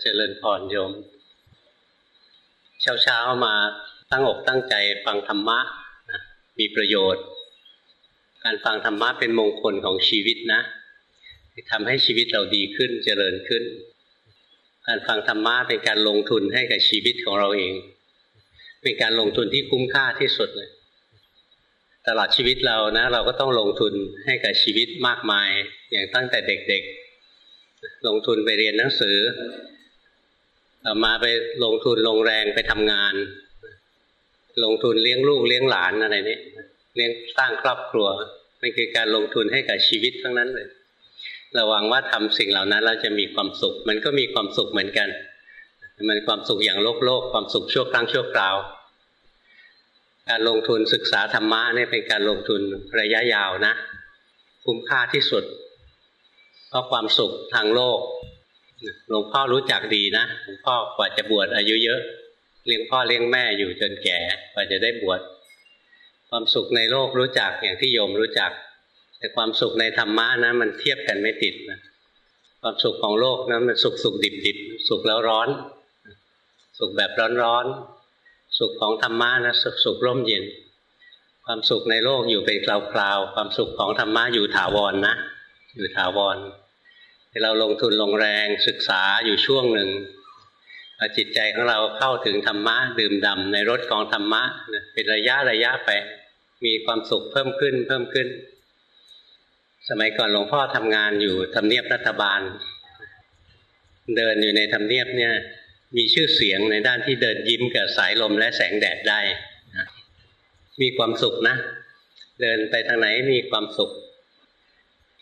เจริญพรโยม เช้าเช้ามาตั้งอกตั้งใจฟังธรรมะนะมีประโยชน์ การฟังธรรมะเป็นมงคลของชีวิตนะทำให้ชีวิตเราดีขึ้นเจริญขึ้น การฟังธรรมะเป็นการลงทุนให้กับชีวิตของเราเอง เป็นการลงทุนที่คุ้มค่าที่สุดเลยตลอดชีวิตเรานะ เราก็ต้องลงทุนให้กับชีวิตมากมายอย่างตั้งแต่เด็กๆ ลงทุนไปเรียนหนังสือมาไปลงทุนลงแรงไปทำงาน ลงทุนเลี้ยงลูกเลี้ยงหลานอะไรนี้เลี้ยงสร้างครอบครัวมันคือการลงทุนให้กับชีวิตทั้งนั้นเลยระวังว่าทำสิ่งเหล่านั้นเราจะมีความสุข มันก็มีความสุขเหมือนกัน มันความสุขอย่างโลกโลกความสุขชั่วครั้งชั่วคราว การลงทุนศึกษาธรรมะนี่เป็นการลงทุนระยะยาวนะ คุ้มค่าที่สุด เพราะความสุขทางโลกหลวงพ่อรู้จักดีนะหลวงพ่อกว่าจะบวชอายุเยอะเลี้ยงพ่อเลี้ยงแม่อยู่จนแก่กว่าจะได้บวชความสุขในโลกรู้จักอย่างที่โยมรู้จัก แต่ความสุขในธรรมะนะมันเทียบกันไม่ติดนะความสุขของโลกนะมันสุขสุขดิบดิบสุขแล้วร้อน สุขแบบร้อนร้อนสุขของธรรมะนะสุขสุขร่มเย็น ความสุขในโลกอยู่เป็นคราวๆความสุขของธรรมะอยู่ถาวรนนะอยู่ถาวร เราลงทุนลงแรงศึกษาอยู่ช่วงหนึ่งจิตใจของเราเข้าถึงธรรมะดื่มด่าในรถของธรรมะเป็นระยะระยะไป มีความสุขเพิ่มขึ้นเพิ่มขึ้น สมัยก่อนหลวงพ่อทำงานอยู่ทำเนียบรัฐบาล เดินอยู่ในทำเนียบเนี่ย มีชื่อเสียงในด้านที่เดินยิ้มกับสายลมและแสงแดดได้มีความสุขนะ เดินไปทางไหนมีความสุข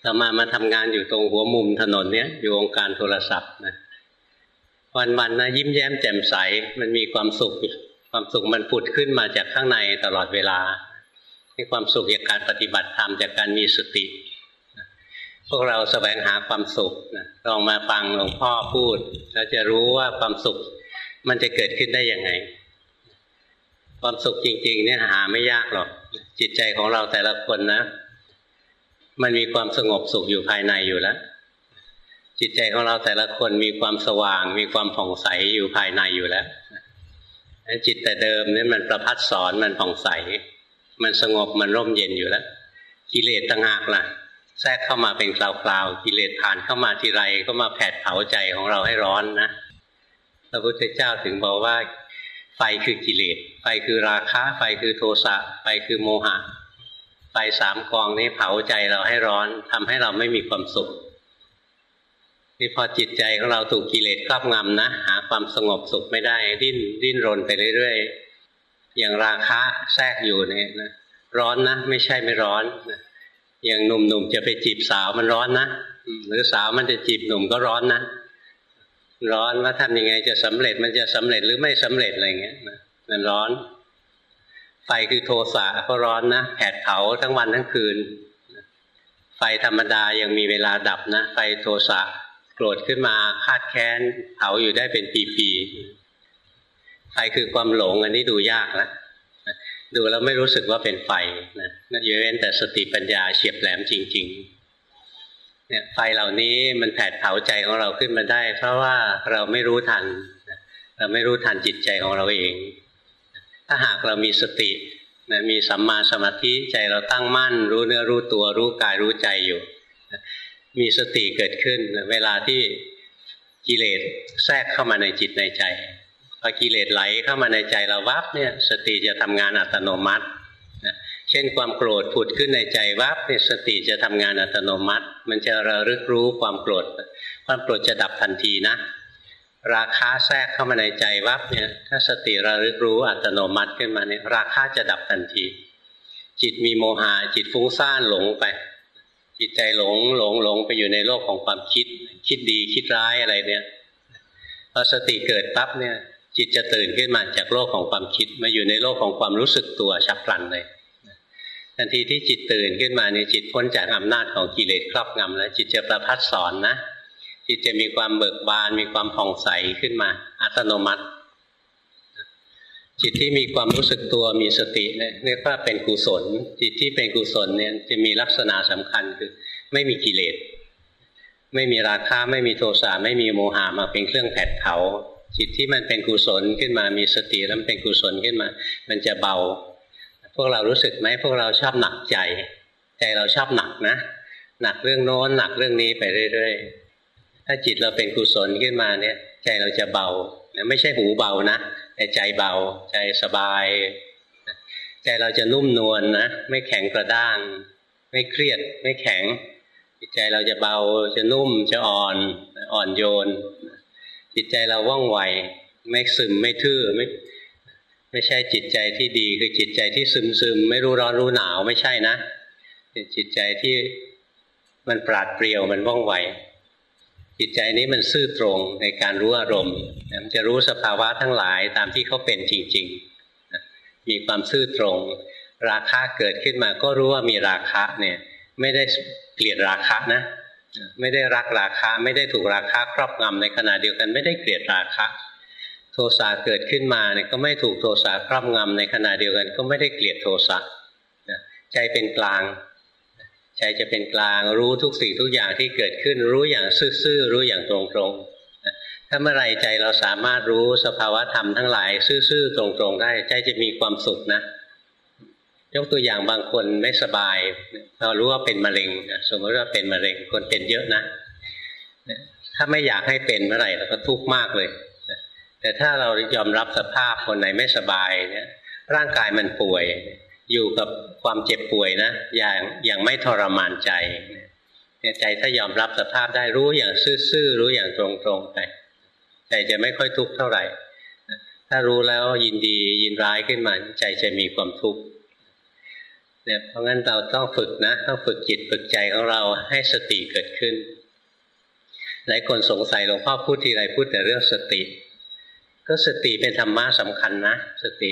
เรามามาทำงานอยู่ตรงหัวมุมถนนเนี้ยอยู่องค์การโทรศัพท์นะวันๆนนะยิ้มแย้มแจ่มใสมันมีความสุข ความสุขมันผุดขึ้นมาจากข้างในตลอดเวลามีความสุขจากการปฏิบัติธรรมจากการมีสติพวกเราแสวงหาความสุขนะลองมาฟังหลวงพ่อพูด แล้วจะรู้ว่าความสุขมันจะเกิดขึ้นได้ยังไง ความสุขจริง ๆ เนี่ยหาไม่ยากหรอก จิตใจของเราแต่ละคนนะ มันมีความสงบสุขอยู่ภายในอยู่แล้ว จิตใจของเราแต่ละคนมีความสว่าง มีความผ่องใสอยู่ภายในอยู่แล้วจิตแต่เดิมนี่มันประพัดสอนมันผ่องใส มันสงบมันร่มเย็นอยู่แล้ว กิเลสต่างหากล่ะ แทรกเข้ามาเป็นคราวๆกิเลสผ่านเข้ามาทีไรก็มาแผดเผาใจของเราให้ร้อนนะพระพุทธเจ้าถึงบอกว่า ไฟคือกิเลสไฟคือราคะ ไฟคือโทสะไฟคือโมหะ ไฟสามกองนี้เผาใจเราให้ร้อนทำให้เราไม่มีความสุขนี่พอจิตใจของเราถูกกิเลสครอบงำนะหาความสงบสุขไม่ได้ ดิ้นดิ้นรนไปเรื่อยๆอย่างราคะแทรกอยู่เนี่ยนะร้อนนะไม่ใช่ไม่ร้อนนะอย่างหนุ่มๆจะไปจีบสาวมันร้อนนะหรือสาวมันจะจีบหนุ่มก็ร้อนนะร้อนว่าทำยังไงจะสำเร็จมันจะสำเร็จหรือไม่สำเร็จอะไรเงี้ยมันร้อน ไฟคือโทสะก็ร้อนนะแผดเผาทั้งวันทั้งคืน ไฟธรรมดายังมีเวลาดับนะ ไฟโทสะโกรธขึ้นมาคาดแค้นเผาอยู่ได้เป็นปีๆไฟคือความหลงอันนี้ดูยากนะดูแล้วไม่รู้สึกว่าเป็นไฟนะยกเว้นแต่สติปัญญาเฉียบแหลมจริง ๆ เนี่ยไฟเหล่านี้มันแผดเผาใจของเราขึ้นมาได้ เพราะว่าเราไม่รู้ทัน เราไม่รู้ทันจิตใจของเราเอง ถ้าหากเรามีสตินะมีสัมมาสมาธิใจเราตั้งมั่น รู้เนื้อรู้ตัวรู้กายรู้ใจอยู่ มีสติเกิดขึ้น เวลาที่กิเลสแทรกเข้ามาในจิตในใจพอกิเลสไหลเข้ามาในใจเราวับเนี่ยสติจะทำงานอัตโนมัติเช่นความโกรธผุดขึ้นในใจวับเนี่ยสติจะทำงานอัตโนมัติ มันจะระลึกรู้ความโกรธ ความโกรธจะดับทันทีนะ ราคาแทรกเข้ามาในใจวับเนี่ยถ้าสติระลึกรู้อัตโนมัติขึ้นมาเนี่ยราคาจะดับทันที จิตมีโมหะจิตฟุ้งซ่านหลงไป จิตใจหลงหลงหลงไปอยู่ในโลกของความคิด คิดดีคิดร้ายอะไรเนี่ยพอสติเกิดปั๊บเนี่ย จิตจะตื่นขึ้นมาจากโลกของความคิดมาอยู่ในโลกของความรู้สึกตัวฉับพลันเลยทันทีที่จิตตื่นขึ้นมาเนี่ยจิตพ้นจากอำนาจของกิเลสครอบงำแล้วจิตจะประพัดสอนนะ จิตจะมีความเบิกบาน มีความผ่องใสขึ้นมา อัตโนมัติ จิตที่มีความรู้สึกตัวมีสติเนี่ยเรียกว่าเป็นกุศล จิตที่เป็นกุศลเนี่ยจะมีลักษณะสำคัญคือ ไม่มีกิเลส ไม่มีราคะไม่มีโทสะไม่มีโมหะมาเป็นเครื่องแผดเผาจิตที่มันเป็นกุศลขึ้นมามีสติแล้วมันเป็นกุศลขึ้นมา มันจะเบา พวกเรารู้สึกไหมพวกเราชอบหนักใจ ใจเราชอบหนักนะ หนักเรื่องโน้นหนักเรื่องนี้ไปเรื่อยๆ ถ้าจิตเราเป็นกุศลขึ้นมาเนี่ย ใจเราจะเบาไม่ใช่หูเบานะแต่ใจเบา ใจสบาย ใจเราจะนุ่มนวลนนะไม่แข็งกระด้าง ไม่เครียด ไม่แข็งจิตใจเราจะเบาจะนุ่มจะอ่อนอ่อนโยน จิตใจเราว่องไว ไม่ซึมไม่ทื่อไม่ไม่ใช่จิตใจที่ดีคือจิตใจที่ซึมซึมไม่รู้ร้อนรู้หนาวไม่ใช่นะเป็นจิตใจที่มันปราดเปรียวมันว่องไว จิตใจนี้มันซื่อตรงในการรู้อารมณ์มันจะรู้สภาวะทั้งหลายตามที่เขาเป็นจริงๆ มีความซื่อตรง ราคะเกิดขึ้นมาก็รู้ว่ามีราคะเนี่ยไม่ได้เกลียดราคะนะ ไม่ได้รักราคะ ไม่ได้ถูกราคะครอบงำในขณะเดียวกันไม่ได้เกลียดราคะ โทสะเกิดขึ้นมาเนี่ยก็ไม่ถูกโทสะครอบงำในขณะเดียวกัน ก็ไม่ได้เกลียดโทสะใจเป็นกลาง ใจจะเป็นกลางรู้ทุกสิ่งทุกอย่างที่เกิดขึ้น รู้อย่างซื่อๆรู้อย่างตรงๆถ้าเมื่อไรใจเราสามารถรู้สภาวะธรรมทั้งหลาย ซื่อๆตรงๆ ได้ ใจจะมีความสุขนะ ยกตัวอย่างบางคนไม่สบายเรารู้ว่าเป็นมะเร็งสมมติว่าเป็นมะเร็งคนเป็นเยอะนะถ้าไม่อยากให้เป็นเมื่อไหร่เราก็ทุกข์มากเลยแต่ถ้าเรายอมรับสภาพคนไหนไม่สบายเนี่ยร่างกายมันป่วย อยู่กับความเจ็บป่วยนะอย่างอย่างไม่ทรมานใจใจถ้ายอมรับสภาพได้รู้อย่างซื่อๆรู้อย่างตรงๆไปใจจะไม่ค่อยทุกข์เท่าไหร่ ถ้ารู้แล้วยินดียินร้ายขึ้นมา ใจจะมีความทุกข์เนี่ยเพราะงั้นเราต้องฝึกนะต้องฝึกจิตฝึกใจของเราให้สติเกิดขึ้น หลายคนสงสัยหลวงพ่อพูดทีไรพูดแต่เรื่องสติ ก็สติเป็นธรรมะสำคัญนะ สติ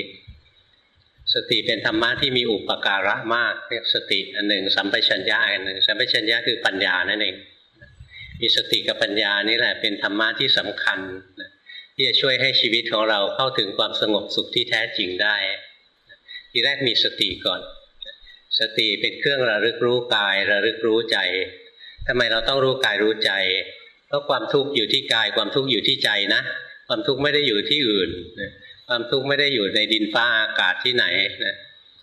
สติเป็นธรรมะที่มีอุปการะมากเรียกสติอันหนึ่งสัมปชัญญะอันหนึ่งสัมปชัญญะคือปัญญานั่นเองมีสติกับปัญญานี่แหละเป็นธรรมะที่สำคัญที่จะช่วยให้ชีวิตของเราเข้าถึงความสงบสุขที่แท้จริงได้ทีแรกมีสติก่อน สติเป็นเครื่องระลึกรู้กาย ระลึกรู้ใจทำไมเราต้องรู้กายรู้ใจเพราะความทุกข์อยู่ที่กาย ความทุกข์อยู่ที่ใจนะ ความทุกข์ไม่ได้อยู่ที่อื่น ความทุกข์ไม่ได้อยู่ในดินฟ้าอากาศที่ไหนนะ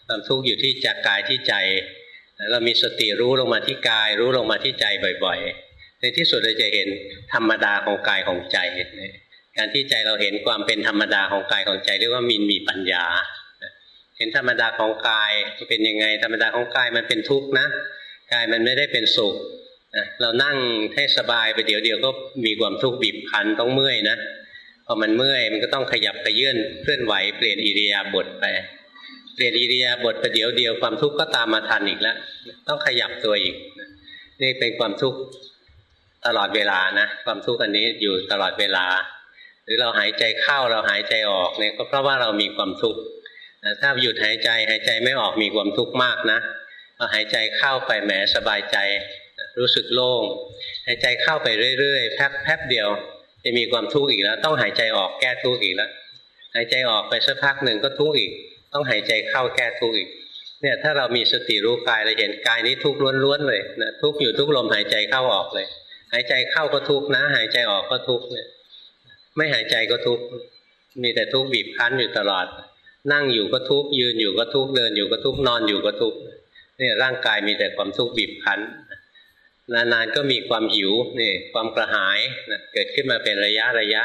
ความทุกข์อยู่ที่จากกายที่ใจ เรามีสติรู้ลงมาที่กาย รู้ลงมาที่ใจบ่อย ๆ ในที่สุดเราจะเห็นธรรมดาของกายของใจ การที่ใจเราเห็นความเป็นธรรมดาของกายของใจเรียกว่ามินมีปัญญา เห็นธรรมดาของกายเป็นยังไง ธรรมดาของกายมันเป็นทุกข์นะ กายมันไม่ได้เป็นสุข เรานั่งให้สบายไปเดี๋ยวเดียวก็มีความทุกข์บีบคั้นต้องเมื่อยนะ อมันเมื่อยมันก็ต้องขยับขยื่นเคลื่อนไหวเปลี่ยนอิริยาบถไป เปลี่ยนอิริยาบถไปเดี๋ยวเดียวความทุกข์ก็ตามมาทันอีกแล้ว ต้องขยับตัวอีก นี่เป็นความทุกข์ตลอดเวลานะ ความทุกข์อันนี้อยู่ตลอดเวลา หรือเราหายใจเข้าเราหายใจออกเนี่ยก็เพราะว่าเรามีความทุกข์ถ้าหยุดหายใจหายใจไม่ออกมีความทุกข์มากนะพอหายใจเข้าไปแหมสบายใจ รู้สึกโล่งหายใจเข้าไปเรื่อยๆแป๊บแป๊บเดียว จะมีความทุกข์อีกแล้ว ต้องหายใจออกแก้ทุกข์อีกแล้วหายใจออกไปสักพักหนึ่งก็ทุกข์อีก ต้องหายใจเข้าแก้ทุกข์อีก เนี่ยถ้าเรามีสติรู้กายเราเห็นกายนี้ทุกข์ล้วนๆเลยนะทุกข์อยู่ทุกลมหายใจเข้าออกเลย หายใจเข้าก็ทุกข์นะ หายใจออกก็ทุกข์เนี่ย ไม่หายใจก็ทุกข์มีแต่ทุกข์บีบคั้นอยู่ตลอด นั่งอยู่ก็ทุกข์ยืนอยู่ก็ทุกข์เดินอยู่ก็ทุกข์นอนอยู่ก็ทุกข์เนี่ยร่างกายมีแต่ความทุกข์บีบคั้น นานๆก็มีความหิวนี่ความกระหายนะเกิดขึ้นมาเป็นระยะระยะ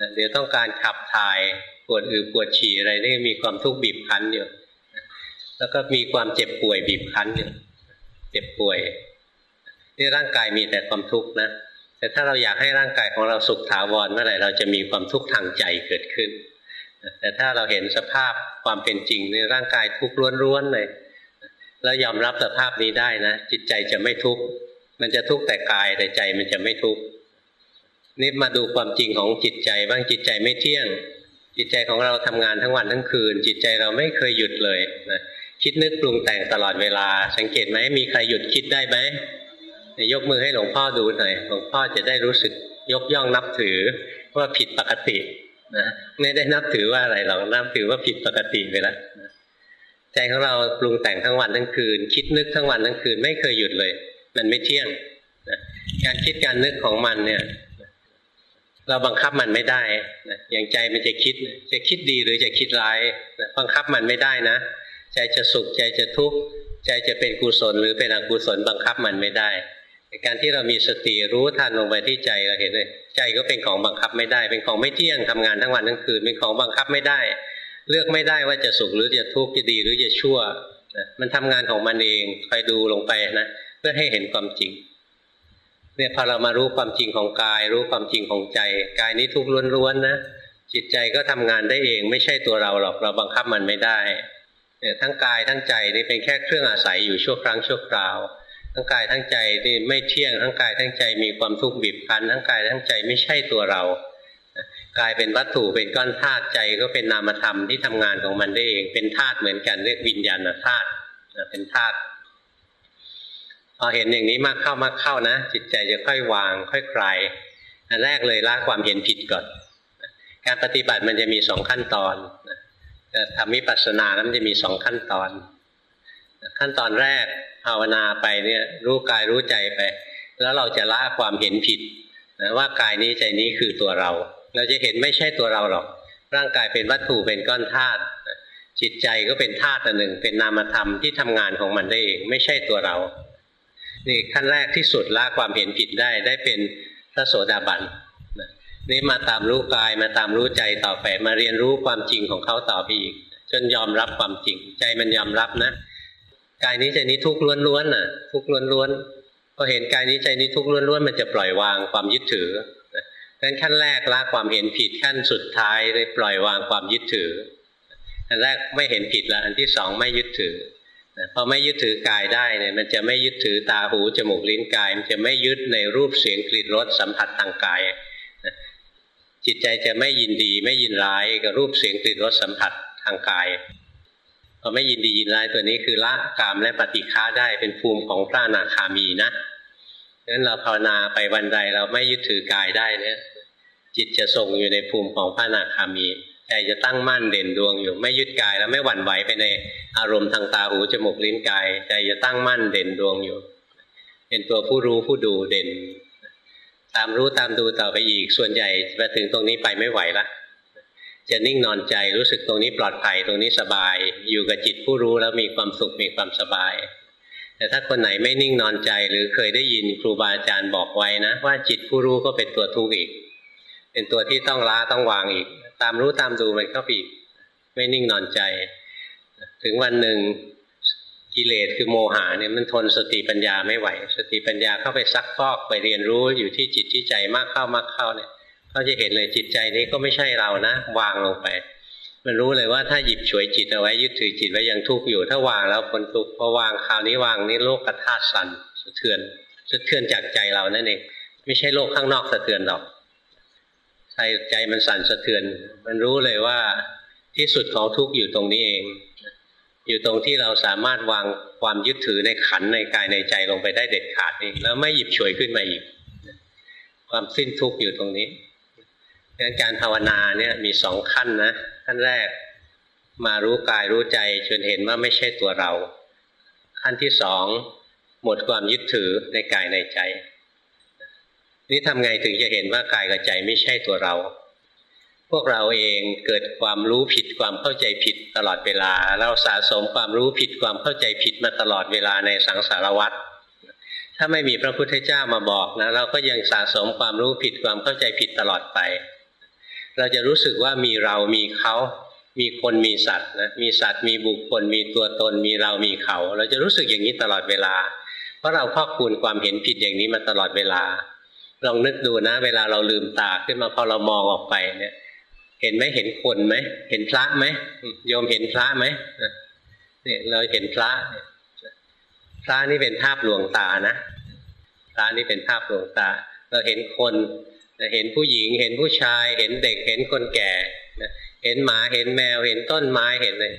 นะเดี๋ยวต้องการขับถ่ายปวดอือปวดฉี่อะไรนี่มีความทุกข์บีบคั้นอยู่แล้วก็มีความเจ็บป่วยบีบคั้นอยู่เจ็บป่วยนี่ร่างกายมีแต่ความทุกข์นะแต่ถ้าเราอยากให้ร่างกายของเราสุขถาวรเมื่อไหร่เราจะมีความทุกข์ทางใจเกิดขึ้น แต่ถ้าเราเห็นสภาพความเป็นจริงในร่างกายทุกข์ล้วนๆเลยแล้วยอมรับสภาพนี้ได้นะจิตใจจะไม่ทุกข์ มันจะทุกข์แต่กายแต่ใจมันจะไม่ทุกข์นี่มาดูความจริงของจิตใจบ้างจิตใจไม่เที่ยง จิตใจของเราทำงานทั้งวันทั้งคืน จิตใจเราไม่เคยหยุดเลยนะคิดนึกปรุงแต่งตลอดเวลา สังเกตไหมมีใครหยุดคิดได้ไหมยกมือให้หลวงพ่อดูหน่อยหลวงพ่อจะได้รู้สึกยกย่องนับถือว่าผิดปกตินะไม่ได้นับถือว่าอะไรเรานับถือว่าผิดปกติไปแล้วใจของเราปรุงแต่งทั้งวันทั้งคืน คิดนึกทั้งวันทั้งคืน ไม่เคยหยุดเลย มันไม่เที่ยงนะการคิดการนึกของมันเนี่ย เราบังคับมันไม่ได้นะอย่างใจมันจะคิด จะคิดดีหรือจะคิดร้ายนะบังคับมันไม่ได้นะ ใจจะสุขใจจะทุกข์ใจจะเป็นกุศลหรือเป็นอกุศลบังคับมันไม่ได้การที่เรามีสติรู้ทันลงไปที่ใจเราเห็นเลยใจก็เป็นของบังคับไม่ได้ เป็นของไม่เที่ยงทำงานทั้งวันทั้งคืนเป็นของบังคับไม่ได้ เลือกไม่ได้ว่าจะสุขหรือจะทุกข์จะดีหรือจะชั่วมันทำงานของมันเองคอยดูลงไปนะ พื่อให้เห็นความจริงเนี่ยพอเรามารู้ความจริงของกาย รู้ความจริงของใจ กายนี้ทุกข์ล้วนๆนะจิตใจก็ทำงานได้เอง ไม่ใช่ตัวเราหรอกเราบังคับมันไม่ได้เนี่ยทั้งกายทั้งใจนี่เป็นแค่เครื่องอาศัยอยู่ชั่วครั้งชั่วคราว ทั้งกายทั้งใจนี่ไม่เที่ยงทั้งกายทั้งใจมีความทุกข์บีบคั้นทั้งกายทั้งใจไม่ใช่ตัวเรากายเป็นวัตถุเป็นก้อนธาตุใจก็เป็นนามธรรมที่ทำงานของมันได้เองเป็นธาตุเหมือนกันเรียกวิญญาณธาตุเป็นธาตุ อเห็นอย่างนี้มากเข้ามากเข้านะ จิตใจจะค่อยวาง ค่อยคลายอันแรกเลยละความเห็นผิดก่อน การปฏิบัติมันจะมีสองขั้นตอนทำมิปัสสนานั้นจะมีสองขั้นตอน ขั้นตอนแรกภาวนาไปเนี่ยรู้กายรู้ใจไป แล้วเราจะละความเห็นผิดนะว่ากายนี้ใจนี้คือตัวเรา เราจะเห็นไม่ใช่ตัวเราหรอก ร่างกายเป็นวัตถุเป็นก้อนธาตุจิตใจก็เป็นธาตุหนึ่ง เป็นนามธรรมที่ทำงานของมันได้เอง ไม่ใช่ตัวเรา นี่ขั้นแรกที่สุดละความเห็นผิดได้ได้เป็นพระโสดาบันนี่มาตามรู้กายมาตามรู้ใจต่อไป มาเรียนรู้ความจริงของเขาต่อไปอีก จนยอมรับความจริง ใจมันยอมรับนะกายนี้ใจนี้ทุกข์ล้วนๆน่ะ ทุกข์ล้วนๆพอเห็นกายนี้ใจนี้ทุกข์ล้วนๆมันจะปล่อยวางความยึดถือดังนั้นขั้นแรกละความเห็นผิดขั้นสุดท้ายเลยปล่อยวางความยึดถืออันแรกไม่เห็นผิดแล้วอันที่สองไม่ยึดถือ พอไม่ยึดถือกายได้เนี่ยมันจะไม่ยึดถือตาหูจมูกลิ้นกาย มันจะไม่ยึดในรูปเสียงกลิ่นรสสัมผัสทางกาย จิตใจจะไม่ยินดีไม่ยินร้ายกับรูปเสียงกลิ่นรสสัมผัสทางกายพอไม่ยินดียินร้ายตัวนี้คือละกามและปฏิฆาได้เป็นภูมิของพระนาคามีนะงั้นเราภาวนาไปวันใดเราไม่ยึดถือกายได้เนี่ยจิตจะทรงอยู่ในภูมิของพระนาคามี ใจจะตั้งมั่นเด่นดวงอยู่ ไม่ยึดกายแล้วไม่หวั่นไหวไปในอารมณ์ทางตาหูจมูกลิ้นกาย ใจจะตั้งมั่นเด่นดวงอยู่ เป็นตัวผู้รู้ผู้ดูเด่น ตามรู้ตามดูต่อไปอีก ส่วนใหญ่มาถึงตรงนี้ไปไม่ไหวละจะนิ่งนอนใจรู้สึกตรงนี้ปลอดภัยตรงนี้สบาย อยู่กับจิตผู้รู้แล้วมีความสุขมีความสบาย แต่ถ้าคนไหนไม่นิ่งนอนใจหรือเคยได้ยินครูบาอาจารย์บอกไว้นะ ว่าจิตผู้รู้ก็เป็นตัวทุกข์อีก เป็นตัวที่ต้องล้าต้องวางอีก ตามรู้ตามดูมันก็อีกไม่นิ่งนอนใจ ถึงวันหนึ่งกิเลสคือโมหะเนี่ยมันทนสติปัญญาไม่ไหว สติปัญญาเข้าไปซักฟอกไปเรียนรู้อยู่ที่จิตที่ใจมากเข้ามากเข้าเนี่ยเขาจะเห็นเลยจิตใจนี้ก็ไม่ใช่เรานะ วางลงไป มันรู้เลยว่าถ้าหยิบฉวยจิตเอาไว้ยึดถือจิตไว้ยังทุกข์อยู่ ถ้าวางแล้วคนทุกข์พอวางคราวนี้วางนี่โลกกระธาสั่นสะเทือนสะเทือนจากใจเรานั่นเองไม่ใช่โลกข้างนอกสะเทือนหรอก ใจใจมันสั่นสะเทือน มันรู้เลยว่าที่สุดของทุกข์อยู่ตรงนี้เอง อยู่ตรงที่เราสามารถวางความยึดถือในขันในกายในใจลงไปได้เด็ดขาดเองแล้วไม่หยิบฉวยขึ้นมาอีก ความสิ้นทุกข์อยู่ตรงนี้งั้นการภาวนาเนี่ยมีสองขั้นนะขั้นแรกมารู้กายรู้ใจจนเห็นว่าไม่ใช่ตัวเรา ขั้นที่สองหมดความยึดถือในกายในใจ นี่ทำไงถึงจะเห็นว่ากายกับใจไม่ใช่ตัวเรา พวกเราเองเกิดความรู้ผิดความเข้าใจผิดตลอดเวลา เราสะสมความรู้ผิดความเข้าใจผิดมาตลอดเวลาในสังสารวัฏถ้าไม่มีพระพุทธเจ้ามาบอกนะเราก็ยังสะสมความรู้ผิดความเข้าใจผิดตลอดไป เราจะรู้สึกว่ามีเรามีเขามีคนมีสัตว์นะมีสัตว์มีบุคคล มีตัวตน มีเรามีเขา เราจะรู้สึกอย่างนี้ตลอดเวลา เพราะเราพอกคูณความเห็นผิดอย่างนี้มาตลอดเวลา ลองนึกดูนะ เวลาเราลืมตาขึ้นมาพอเรามองออกไปเนี่ย เห็นไหมเห็นคนไหมเห็นพระไหมโยมเห็นพระไหมเนี่ยเราเห็นพระพระนี่เป็นภาพลวงตานะพระนี่เป็นภาพลวงตา เราเห็นคนเห็นผู้หญิง เห็นผู้ชาย เห็นเด็กเห็นคนแก่เห็นหมาเห็นแมว เห็นต้นไม้เห็นเลย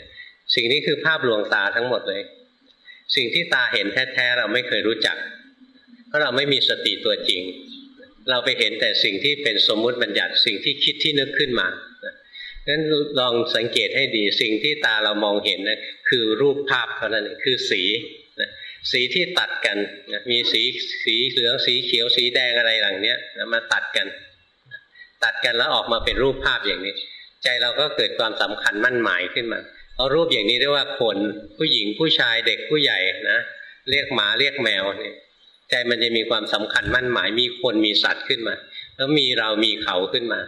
สิ่งนี้คือภาพลวงตาทั้งหมดเลย สิ่งที่ตาเห็นแท้ๆเราไม่เคยรู้จัก เพราะเราไม่มีสติตัวจริง เราไปเห็นแต่สิ่งที่เป็นสมมุติบัญญัติสิ่งที่คิดที่นึกขึ้นมานั้นลองสังเกตให้ดีสิ่งที่ตาเรามองเห็นนะคือรูปภาพเท่านั้นคือสีสีที่ตัดกันมีสีสีเหลืองสีเขียวสีแดงอะไรหลังเนี้ยมาตัดกัน ตัดกันแล้วออกมาเป็นรูปภาพอย่างนี้ ใจเราก็เกิดความสำคัญมั่นหมายขึ้นมาเอารูปอย่างนี้เรียกว่าคนผู้หญิงผู้ชายเด็กผู้ใหญ่นะเรียกหมาเรียกแมวเนี่ย ใจมันจะมีความสำคัญมั่นหมาย มีคนมีสัตว์ขึ้นมา แล้วมีเรามีเขาขึ้นมา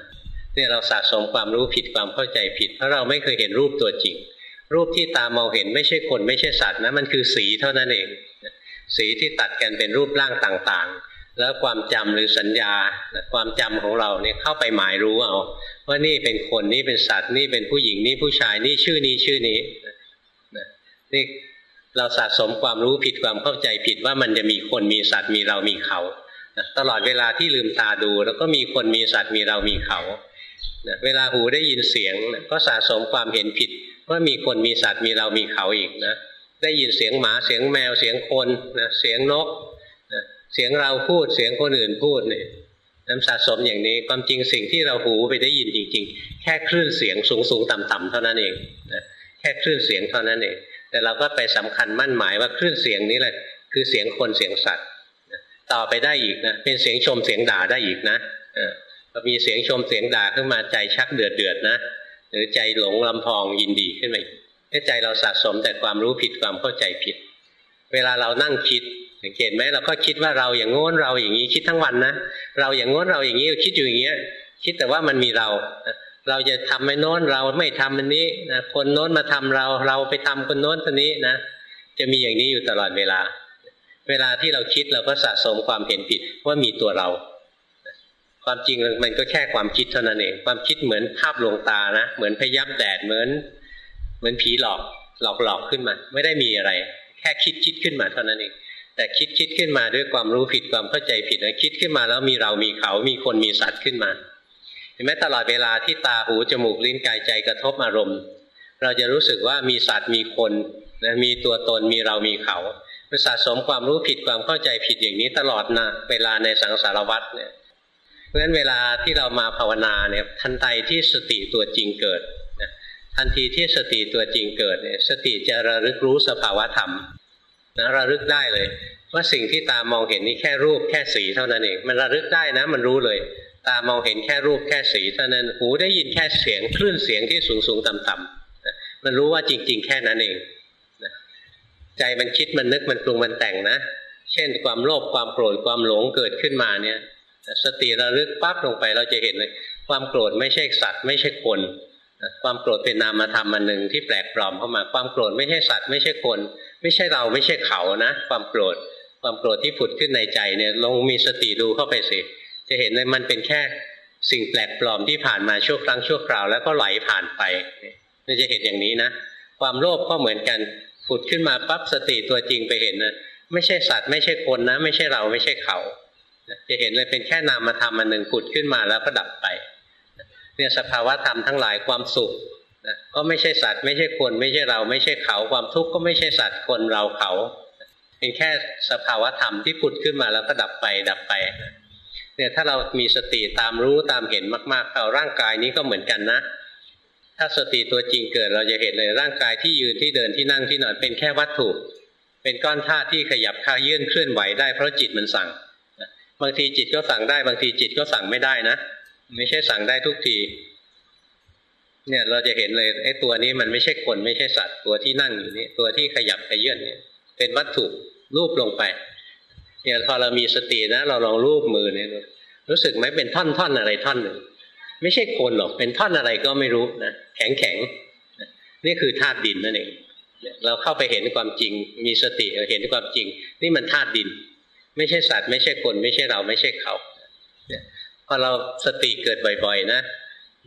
เนี่ยเราสะสมความรู้ผิดความเข้าใจผิด เพราะเราไม่เคยเห็นรูปตัวจริง รูปที่ตามองเห็นไม่ใช่คนไม่ใช่สัตว์นะมันคือสีเท่านั้นเอง สีที่ตัดกันเป็นรูปร่างต่างๆ แล้วความจำหรือสัญญาความจำของเราเนี่ยเข้าไปหมายรู้เอาว่านี่เป็นคนนี่เป็นสัตว์นี่เป็นผู้หญิงนี่ผู้ชายนี่ชื่อนี้ชื่อนี้นี่ เราสะสมความรู้ผิดความเข้าใจผิดว่ามันจะมีคนมีสัตว์มีเรามีเขาตลอดเวลาที่ลืมตาดู แล้วก็มีคนมีสัตว์มีเรามีเขาเวลาหูได้ยินเสียงก็สะสมความเห็นผิดว่ามีคนมีสัตว์มีเรามีเขาอีกนะได้ยินเสียงหมาเสียงแมวเสียงคนนะเสียงนกนะเสียงเราพูดเสียงคนอื่นพูดเนี่ยน้ำสะสมอย่างนี้ความจริงสิ่งที่เราหูไปได้ยินจริง ๆ แค่คลื่นเสียงสูงสูงต่ำต่ำเท่านั้นเองนะแค่คลื่นเสียงเท่านั้นเอง แต่เราก็ไปสำคัญมั่นหมายว่าคลื่นเสียงนี้แหละ คือเสียงคนเสียงสัตว์ต่อไปได้อีกนะเป็นเสียงชมเสียงด่าได้อีกนะพอมีเสียงชมเสียงด่าขึ้นมาใจชักเดือดเดือดนะหรือใจหลงลำพองยินดีขึ้นมาให้ใจเราสะสมแต่ความรู้ผิดความเข้าใจผิด เวลาเรานั่งคิดสังเกตไหมเราก็คิดว่าเราอย่างโน้นเราอย่างนี้คิดทั้งวันนะเราอย่างโน้นเราอย่างนี้คิดอยู่อย่างเงี้ย คิดแต่ว่ามันมีเรา เราจะทำไม่โน้นเราไม่ทำมันนี้นะคนโน้นมาทำเราเราไปทำคนโน้นคนนี้นะจะมีอย่างนี้อยู่ตลอดเวลา เวลาที่เราคิดเราก็สะสมความเห็นผิดว่ามีตัวเรา ความจริงมันก็แค่ความคิดเท่านั้นเอง ความคิดเหมือนภาพลวงตานะเหมือนพยับแดดเหมือน เหมือนผีหลอกหลอกหลอกขึ้นมา ไม่ได้มีอะไร แค่คิดคิดขึ้นมาเท่านั้นเองแต่คิดคิดขึ้นมาด้วยความรู้ผิดความเข้าใจผิดนะคิดขึ้นมาแล้วมีเรามีเขา มีคนมีสัตว์ขึ้นมา ห็นไหมตลอดเวลาที่ตาหูจมูกลิ้นกายใจกระทบอารมณ์ เราจะรู้สึกว่ามีสัตว์มีคนนะมีตัวตนมีเรามีเขามันสะสมความรู้ผิดความเข้าใจผิดอย่างนี้ตลอดนะเวลาในสังสารวัฏเนี่ยเพราะฉะนั้นเวลาที่เรามาภาวนาเนี่ยทันใดที่สติตัวจริงเกิดนะทันทีที่สติตัวจริงเกิดเนี่ยสติจะระลึกรู้สภาวะธรรมนะระลึกได้เลยว่าสิ่งที่ตามองเห็นนี่แค่รูปแค่สีเท่านั้นเองมันระลึกได้นะ มันรู้เลย ตามองเห็นแค่รูปแค่สีเท่านั้นหูได้ยินแค่เสียงคลื่นเสียงที่สูงสูงต่ำต่ำมันรู้ว่าจริง ๆ แค่นั้นเองใจมันคิดมันนึกมันปรุงมันแต่งนะ เช่นความโลภความโกรธความหลงเกิดขึ้นมาเนี่ย สติระลึกปั๊บลงไปเราจะเห็นเลย ความโกรธไม่ใช่สัตว์ไม่ใช่คนความโกรธเป็นนามธรรมอันหนึ่งที่แปลกปลอมเข้ามา ความโกรธไม่ใช่สัตว์ไม่ใช่คน ไม่ใช่เราไม่ใช่เขานะ ความโกรธ ความโกรธที่ผุดขึ้นในใจเนี่ยลองมีสติดูเข้าไปสิ จะเห็นเลยมันเป็นแค่สิ่งแปลกปลอมที่ผ่านมาชั่วครั้งชั่วคราวแล้วก็ไหลผ่านไปนี่จะเห็นอย่างนี้นะ ความโลภก็เหมือนกันผุดขึ้นมาปั๊บสติตัวจริงไปเห็นนะไม่ใช่สัตว์ไม่ใช่คนนะ ไม่ใช่เราไม่ใช่เขา จะเห็นเลยเป็นแค่นามธรรมอันหนึ่งผุดขึ้นมาแล้วก็ดับไปเนี่ยสภาวะธรรมทั้งหลายความสุขก็ไม่ใช่สัตว์ไม่ใช่คนไม่ใช่เราไม่ใช่เขา ความทุกข์ก็ไม่ใช่สัตว์คนเราเขา เป็นแค่สภาวะธรรมที่ผุดขึ้นมาแล้วก็ดับไปดับไป เนี่ยถ้าเรามีสติตามรู้ตามเห็นมากๆเอาร่างกายนี้ก็เหมือนกันนะ ถ้าสติตัวจริงเกิดเราจะเห็นเลยร่างกายที่ยืนที่เดินที่นั่งที่นอนเป็นแค่วัตถุ เป็นก้อนธาตุที่ขยับคายื่นเคลื่อนไหวได้เพราะจิตมันสั่งบางทีจิตก็สั่งได้บางทีจิตก็สั่งไม่ได้นะ ไม่ใช่สั่งได้ทุกที เนี่ยเราจะเห็นเลยไอ้ตัวนี้มันไม่ใช่คนไม่ใช่สัตว์ตัวที่นั่งอยู่นี่ตัวที่ขยับขยื่นเนี่ย เป็นวัตถุรูปลงไป เนี่ยพอเรามีสตินะ เราลองรูปมือเนี่ยรู้สึกไหมเป็นท่อนท่อนอะไรท่อนหนึ่งไม่ใช่คนหรอกเป็นท่อนอะไรก็ไม่รู้นะแข็งแข็งนี่คือธาตุดินนั่นเองเราเข้าไปเห็นความจริง มีสติเห็นความจริง นี่มันธาตุดิน ไม่ใช่สัตว์ ไม่ใช่คน ไม่ใช่เราไม่ใช่เขาพอเราสติเกิดบ่อย ๆ นะ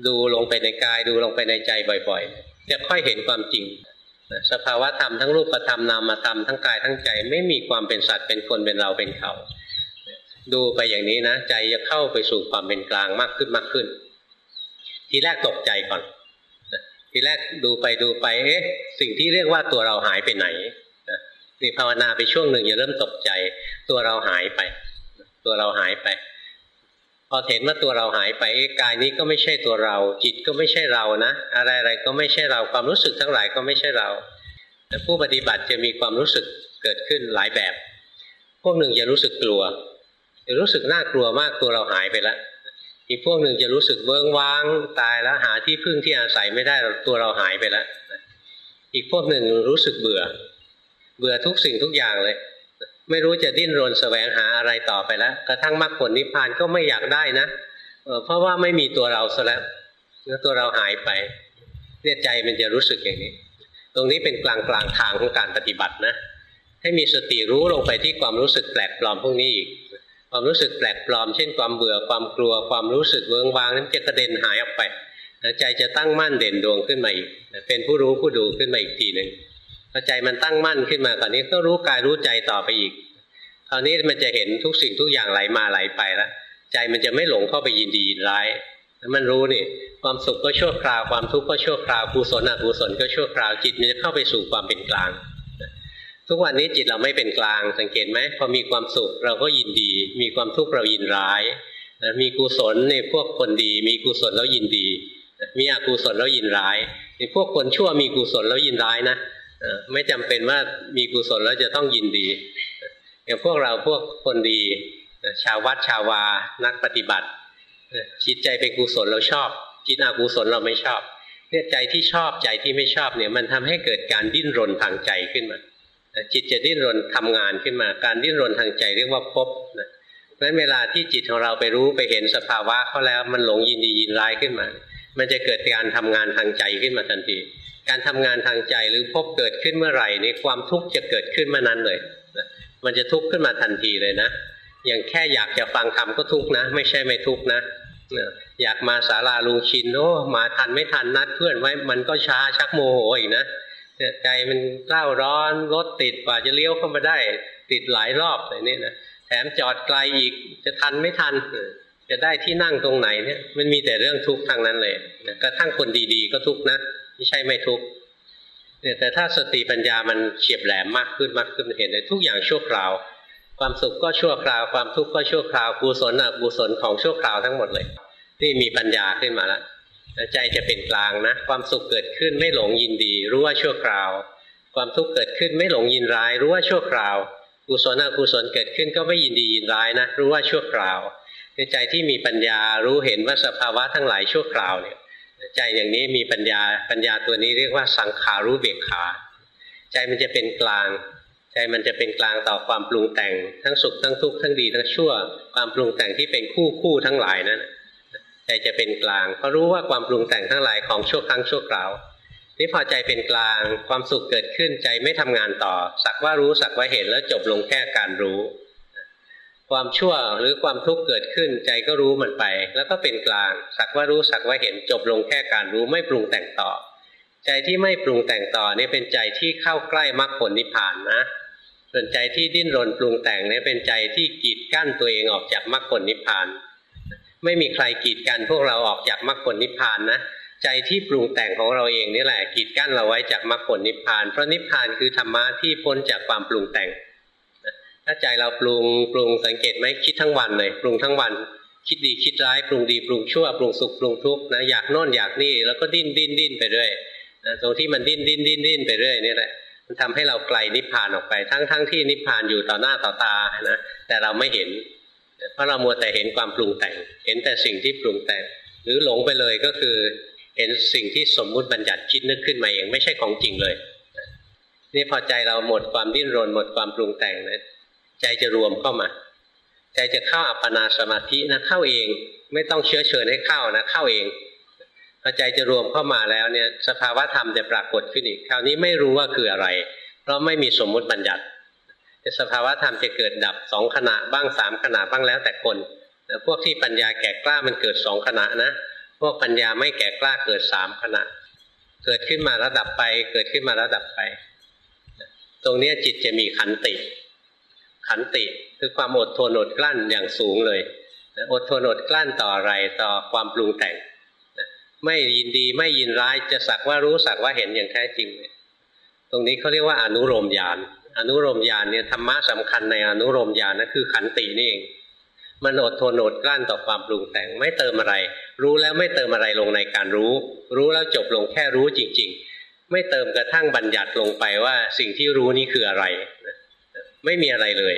ดูลงไปในกาย ดูลงไปในใจบ่อย ๆ จะค่อยเห็นความจริง สภาวะธรรมทั้งรูปธรรมนามธรรมทั้งกายทั้งใจ ไม่มีความเป็นสัตว์เป็นคนเป็นเราเป็นเขาดูไปอย่างนี้นะ ใจจะเข้าไปสู่ความเป็นกลางมากขึ้นมากขึ้น ทีแรกตกใจก่อนทีแรกดูไปดูไปเอ๊ะสิ่งที่เรียกว่าตัวเราหายไปไหนนี่ภาวนาไปช่วงหนึ่งอย่าเริ่มตกใจ ตัวเราหายไป ตัวเราหายไป พอเห็นว่าตัวเราหายไปกายนี้ก็ไม่ใช่ตัวเรา จิตก็ไม่ใช่เรานะ อะไรอะไรก็ไม่ใช่เราความรู้สึกทั้งหลายก็ไม่ใช่เรา แต่ผู้ปฏิบัติจะมีความรู้สึกเกิดขึ้นหลายแบบ พวกหนึ่งจะรู้สึกกลัวจะรู้สึกน่ากลัวมากตัวเราหายไปแล้วอีกพวกหนึ่งจะรู้สึกเบิ้งว้างตายแล้วหาที่พึ่งที่อาศัยไม่ได้ตัวเราหายไปแล้วอีกพวกหนึ่งรู้สึกเบื่อ เบื่อทุกสิ่งทุกอย่างเลย ไม่รู้จะดิ้นรนแสวงหาอะไรต่อไปแล้ว กระทั่งมรรคผลนิพพานก็ไม่อยากได้นะเพราะว่าไม่มีตัวเราซะแล้วตัวเราหายไปเนี่ยใจมันจะรู้สึกอย่างนี้ ตรงนี้เป็นกลางกลางทางของการปฏิบัตินะ ให้มีสติรู้ลงไปที่ความรู้สึกแปลกปลอมพวกนี้อีก ความรู้สึกแปลกปลอม เช่นความเบื่อความกลัวความรู้สึกเวิงวางนั้นจะกระเด็นหายออกไปใจจะตั้งมั่นเด่นดวงขึ้นมาอีกเป็นผู้รู้ผู้ดูขึ้นมาอีกทีหนึ่ง พอใจมันตั้งมั่นขึ้นมาก่อนนี้ก็รู้กายรู้ใจต่อไปอีกคราวนี้มันจะเห็นทุกสิ่งทุกอย่างไหลมาไหลไปแล้วใจมันจะไม่หลงเข้าไปยินดียินร้ายมันรู้นี่ ความสุขก็ชั่วคราวความทุกข์ก็ชั่วคราวกุศลอกุศลก็ชั่วคราวจิตมันจะเข้าไปสู่ความเป็นกลาง ทุกวันนี้จิตเราไม่เป็นกลาง สังเกตไหมพอมีความสุขเราก็ยินดี มีความทุกข์เรายินร้ายมีกุศลในพวกคนดี มีกุศลแล้วยินดี มีอกุศลแล้วยินร้ายในพวกคนชั่วมีกุศลแล้วยินร้ายนะ ไม่จำเป็นว่ามีกุศลแล้วจะต้องยินดี อย่างพวกเราพวกคนดีชาววัดชาววานักปฏิบัติจิตใจเป็นกุศลเราชอบ จิตอกุศลเราไม่ชอบเนี่ยใจที่ชอบใจที่ไม่ชอบเนี่ยมันทำให้เกิดการดิ้นรนทางใจขึ้นมา จิตจะดิ้นรนทำงานขึ้นมา การดิ้นรนทางใจเรียกว่าพบนะเพราะฉะนั้นเวลาที่จิตของเราไปรู้ไปเห็นสภาวะเขาแล้วมันหลงยินดียินร้ายขึ้นมา มันจะเกิดการทำงานทางใจขึ้นมาทันที การทำงานทางใจหรือพบเกิดขึ้นเมื่อไหร่นี่ความทุกข์จะเกิดขึ้นเมื่อนั้นเลยมันจะทุกข์ขึ้นมาทันทีเลยนะอย่างแค่อยากจะฟังธรรมก็ทุกข์นะ ไม่ใช่ไม่ทุกข์นะอยากมาศาลาลุงชินโอ้มาทันไม่ทันนัดเพื่อนไว้มันก็ช้าชักโมโหอีกนะใจมันเล่าร้อนรถติดกว่าจะเลี้ยวเข้ามาได้ ติดหลายรอบอะไรนี่นะแถมจอดไกลอีกจะทันไม่ทัน จะได้ที่นั่งตรงไหนเนี่ย มันมีแต่เรื่องทุกข์ทางนั้นเลยกระทั่งคนดีๆ ก็ทุกข์นะไม่ใช่ไม่ทุกข์เนี่ยแต่ถ้าสติปัญญามันเฉียบแหลมมากขึ้นมากขึ้นเห็นเลยทุกอย่างชั่วคราว ความสุขก็ชั่วคราว ความทุกข์ก็ชั่วคราวกุศลอกุศลของชั่วคราวทั้งหมดเลย นี่มีปัญญาขึ้นมาแล้วใจจะเป็นกลางนะ ความสุขเกิดขึ้นไม่หลงยินดี รู้ว่าชั่วคราว ความทุกข์เกิดขึ้นไม่หลงยินร้าย รู้ว่าชั่วคราวกุศลอกุศลเกิดขึ้นก็ไม่ยินดียินร้ายนะ รู้ว่าชั่วคราว ใจที่มีปัญญารู้เห็นว่าสภาวะทั้งหลายชั่วคราวเนี่ย ใจอย่างนี้มีปัญญาปัญญาตัวนี้เรียกว่าสังขารู้เบกขา ใจมันจะเป็นกลาง ใจมันจะเป็นกลางต่อความปรุงแต่งทั้งสุขทั้งทุกข์ทั้งดีทั้งชั่ว ความปรุงแต่งที่เป็นคู่คู่ทั้งหลายนั้นใจจะเป็นกลางเพราะรู้ว่าความปรุงแต่งทั้งหลายของชั่วครั้งชั่วคราวนี่พอใจเป็นกลางความสุขเกิดขึ้นใจไม่ทำงานต่อ สักว่ารู้สักว่าเห็นแล้วจบลงแค่การรู้ ความชั่วหรือความทุกข์เกิดขึ้นใจก็รู้มันไป แล้วก็เป็นกลาง สักว่ารู้สักว่าเห็นจบลงแค่การรู้ไม่ปรุงแต่งต่อ ใจที่ไม่ปรุงแต่งต่อนี่เป็นใจที่เข้าใกล้มรรคผลนิพพานนะส่วนใจที่ดิ้นรนปรุงแต่งเนี่ยเป็นใจที่กีดกั้นตัวเองออกจากมรรคผลนิพพาน ไม่มีใครกีดกันพวกเราออกจากมรรคผลนิพพานนะใจที่ปรุงแต่งของเราเองนี่แหละกีดกั้นเราไว้จากมรรคผลนิพพานเพราะนิพพานคือธรรมะที่พ้นจากความปรุงแต่ง ถ้าใจเราปรุงปรุงสังเกตไหมคิดทั้งวันเลยปรุงทั้งวัน คิดดีคิดร้ายปรุงดีปรุงชั่วปรุงสุขปรุงทุกข์นะอยากโน่นอยากนี่แล้วก็ดิ้นดิ้นดิ้นไปเรื่อยนะตรงที่มันดิ้นดิ้นดิ้นดิ้นไปเรื่อยนี่แหละมันทำให้เราไกลนิพพานออกไปทั้งทั้งที่นิพพานอยู่ต่อหน้าต่อตานะแต่เราไม่เห็น เพราะเรามัวแต่เห็นความปรุงแต่ง เห็นแต่สิ่งที่ปรุงแต่ง หรือหลงไปเลยก็คือ เห็นสิ่งที่สมมุติบัญญัติคิดนึกขึ้นมาเองไม่ใช่ของจริงเลยนี่พอใจเราหมดความดิ้นรนหมดความปรุงแต่งนะ ใจจะรวมเข้ามา ใจจะเข้าอัปปนาสมาธินะเข้าเอง ไม่ต้องเชื้อเชิญให้เข้านะ เข้าเองพอใจจะรวมเข้ามาแล้วเนี่ย สภาวะธรรมจะปรากฏขึ้นอีกคราวนี้ไม่รู้ว่าคืออะไร เพราะไม่มีสมมุติบัญญัติสภาวะธรรมจะเกิดดับสองขณะบ้างสามขณะบ้างแล้วแต่คนแต่พวกที่ปัญญาแก่กล้ามันเกิดสองขณะนะพวกปัญญาไม่แก่กล้าเกิดสามขณะ เกิดขึ้นมาแล้วดับไป เกิดขึ้นมาแล้วดับไป ตรงนี้จิตจะมีขันติ ขันติคือความอดทนอดกลั้นอย่างสูงเลยอดทนอดกลั้นต่ออะไรต่อความปรุงแต่งไม่ยินดีไม่ยินร้ายจะสักว่ารู้สักว่าเห็นอย่างแท้จริงเลยตรงนี้เขาเรียกว่าอนุโลมญาณอนุโลมญาณเนี่ยธรรมะสำคัญในอนุโลมญาณนั่นคือขันตินี่เองมันอดทนอดกลั้นต่อความปรุงแต่งไม่เติมอะไร รู้แล้วไม่เติมอะไรลงในการรู้ รู้แล้วจบลงแค่รู้จริง ๆ ไม่เติมกระทั่งบัญญัติลงไปว่าสิ่งที่รู้นี่คืออะไร ไม่มีอะไรเลย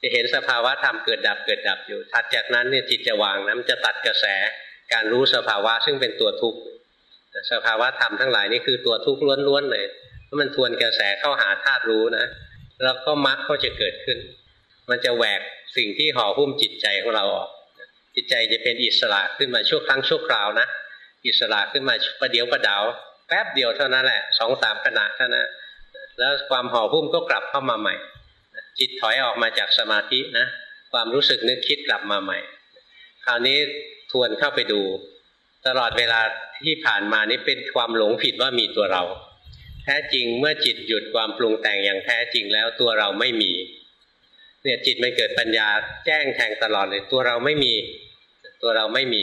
จะเห็นสภาวะธรรมเกิดดับเกิดดับอยู่ถัดจากนั้นเนี่ยจิตจะวางนะมันจะตัดกระแสการรู้สภาวะซึ่งเป็นตัวทุกข์สภาวะธรรมทั้งหลายนี่คือตัวทุกข์ล้วนๆเลยเพราะมันทวนกระแสเข้าหาธาตุรู้นะแล้วก็มรรคก็จะเกิดขึ้น มันจะแหวกสิ่งที่ห่อหุ้มจิตใจของเราออกจิตใจจะเป็นอิสระขึ้นมาชั่วครั้งชั่วคราวนะอิสระขึ้นมาประเดียวประดาวแป๊บเดียวเท่านั้นแหละสองสามขณะเท่านั้นแล้วความห่อหุ้มก็กลับเข้ามาใหม่ จิตถอยออกมาจากสมาธินะ ความรู้สึกนึกคิดกลับมาใหม่ คราวนี้ทวนเข้าไปดู ตลอดเวลาที่ผ่านมานี้เป็นความหลงผิดว่ามีตัวเรา แท้จริงเมื่อจิตหยุดความปรุงแต่งอย่างแท้จริงแล้วตัวเราไม่มี เนี่ยจิตมันเกิดปัญญาแจ้งแทงตลอดเลย ตัวเราไม่มี ตัวเราไม่มี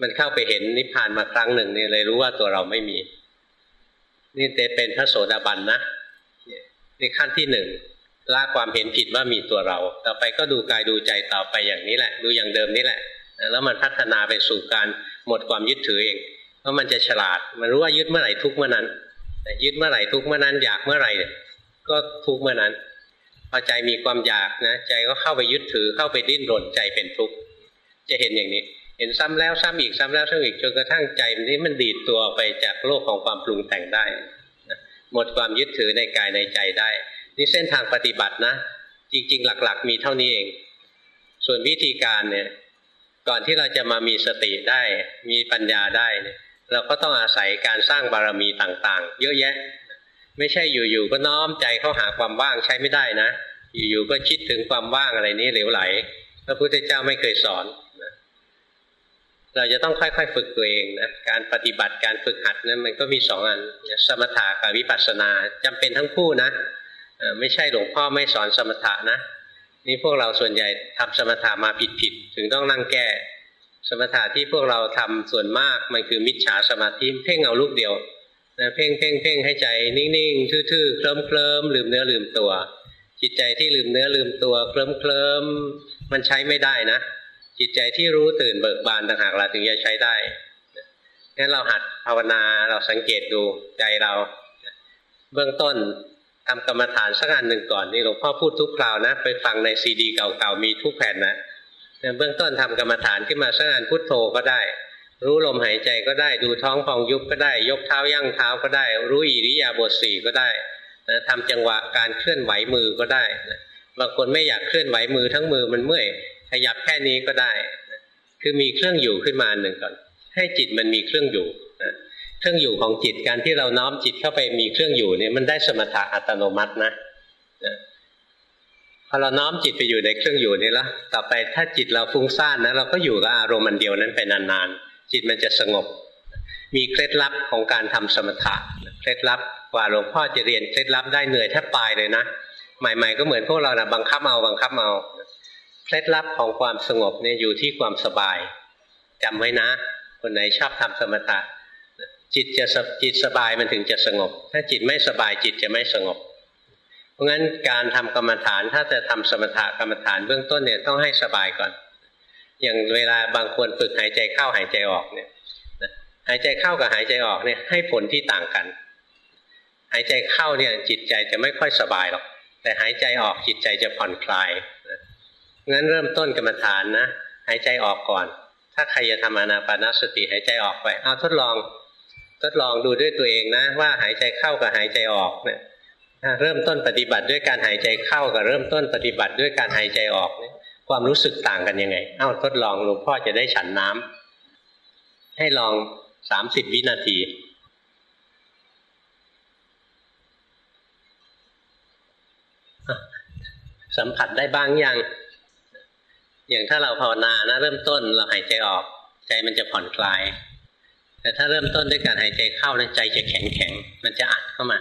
มันเข้าไปเห็นนิพพานมาครั้งหนึ่งเนี่ยเลยรู้ว่าตัวเราไม่มี นี่เตเป็นพระโสดาบันนะนี่ขั้นที่หนึ่ง ละความเห็นผิดว่ามีตัวเรา ต่อไปก็ดูกายดูใจต่อไปอย่างนี้แหละ ดูอย่างเดิมนี่แหละ แล้วมันพัฒนาไปสู่การหมดความยึดถือเองเพราะมันจะฉลาด มันรู้ว่ายึดเมื่อไหร่ทุกเมื่อนั้นแต่ยึดเมื่อไหร่ทุกเมื่อนั้นอยากเมื่อไหร่ก็ทุกเมื่อนั้น พอใจมีความอยากนะ ใจก็เข้าไปยึดถือเข้าไปดิ้นรนใจเป็นทุกข์จะเห็นอย่างนี้ เห็นซ้ำแล้วซ้ำอีกซ้ำแล้วซ้ำอีกจนกระทั่งใจนี้มันดีดตัวไปจากโลกของความปรุงแต่งได้หมดความยึดถือในกายในใจได้ นี่เส้นทางปฏิบัตินะ จริง ๆ หลัก ๆ มีเท่านี้เอง ส่วนวิธีการเนี่ย ก่อนที่เราจะมามีสติได้ มีปัญญาได้เนี่ยเราก็ต้องอาศัยการสร้างบารมีต่าง ๆ เยอะแยะ ไม่ใช่อยู่ๆก็น้อมใจเข้าหาความว่างใช้ไม่ได้นะ อยู่ๆก็คิดถึงความว่างอะไรนี้เหลวไหลพระพุทธเจ้าไม่เคยสอนนะเราจะต้องค่อยๆฝึกตัวเองนะการปฏิบัติการฝึกหัดนั้นมันก็มีสองอันสมถะกับวิปัสสนาจำเป็นทั้งคู่นะ ไม่ใช่หลวงพ่อไม่สอนสมถะนะนี่พวกเราส่วนใหญ่ทำสมถะมาผิดผิดถึงต้องนั่งแก้ สมถะที่พวกเราทำส่วนมากมันคือมิจฉาสมาธิเพ่งเอาลูกเดียวนะเพ่งเพ่งเพ่งให้ใจนิ่งๆทื่อๆเคลิ้มเคลิ้มลืมเนื้อลืมตัว จิตใจที่ลืมเนื้อลืมตัวเคลิ้มเคลิ้มมันใช้ไม่ได้นะ จิตใจที่รู้ตื่นเบิกบานต่างหากเราถึงจะใช้ได้งั้นเราหัดภาวนาเราสังเกตดูใจเรา เบื้องต้น ทำกรรมฐานสักอันหนึ่งก่อนนี่หลวงพ่อพูดทุกคราวนะ ไปฟังในซีดีเก่าๆมีทุกแผ่นนะเบื้องต้นทำกรรมฐานขึ้นมาสักอันพุทโธก็ได้ รู้ลมหายใจก็ได้ดูท้องพองยุบก็ได้ ยกเท้าย่างเท้าก็ได้ รู้อิริยาบถสี่ก็ได้นะทำจังหวะการเคลื่อนไหวมือก็ได้นะบางคนไม่อยากเคลื่อนไหวมือทั้งมือมันเมื่อยขยับแค่นี้ก็ได้นะคือมีเครื่องอยู่ขึ้นมาหนึ่งก่อน ให้จิตมันมีเครื่องอยู่ เครื่องอยู่ของจิตการที่เราน้อมจิตเข้าไปมีเครื่องอยู่เนี่ยมันได้สมถะอัตโนมัตินะพอเราน้อมจิตไปอยู่ในเครื่องอยู่นี่แล้วต่อไปถ้าจิตเราฟุ้งซ่านนะเราก็อยู่กับอารมณ์มันเดียวนั้นไปนานๆจิตมันจะสงบ มีเคล็ดลับของการทำสมถะเคล็ดลับกว่าหลวงพ่อจะเรียนเคล็ดลับได้เหนื่อยแทบตายเลยนะใหม่ๆก็เหมือนพวกเรานะบังคับเอาบังคับเอาเคล็ดลับของความสงบเนี่ยอยู่ที่ความสบายจำไว้นะ คนไหนชอบทำสมถะ จิตจะจิตสบายมันถึงจะสงบ ถ้าจิตไม่สบายจิตจะไม่สงบ เพราะงั้นการทำกรรมฐานถ้าจะทำสมถะกรรมฐานเบื้องต้นเนี่ยต้องให้สบายก่อน อย่างเวลาบางคนฝึกหายใจเข้าหายใจออกเนี่ยหายใจเข้ากับหายใจออกเนี่ยให้ผลที่ต่างกัน หายใจเข้าเนี่ยจิตใจจะไม่ค่อยสบายหรอก แต่หายใจออกจิตใจจะผ่อนคลายงั้นเริ่มต้นกรรมฐานนะหายใจออกก่อน ถ้าใครจะทำอนาปานสติหายใจออกไปเอาทดลอง ทดลองดูด้วยตัวเองนะ ว่าหายใจเข้ากับหายใจออกเนี่ยเริ่มต้นปฏิบัติด้วยการหายใจเข้ากับเริ่มต้นปฏิบัติด้วยการหายใจออกเนี่ยความรู้สึกต่างกันยังไง เอ้าทดลองหลวงพ่อจะได้ฉันน้ำให้ลองสามสิบวินาทีสัมผัสได้บ้างยัง อย่างถ้าเราภาวนานะ เริ่มต้นเราหายใจออก ใจมันจะผ่อนคลาย แต่ถ้าเริ่มต้นด้วยการหายใจเข้าแล้วใจจะแข็งแข็งมันจะอัดเข้ามา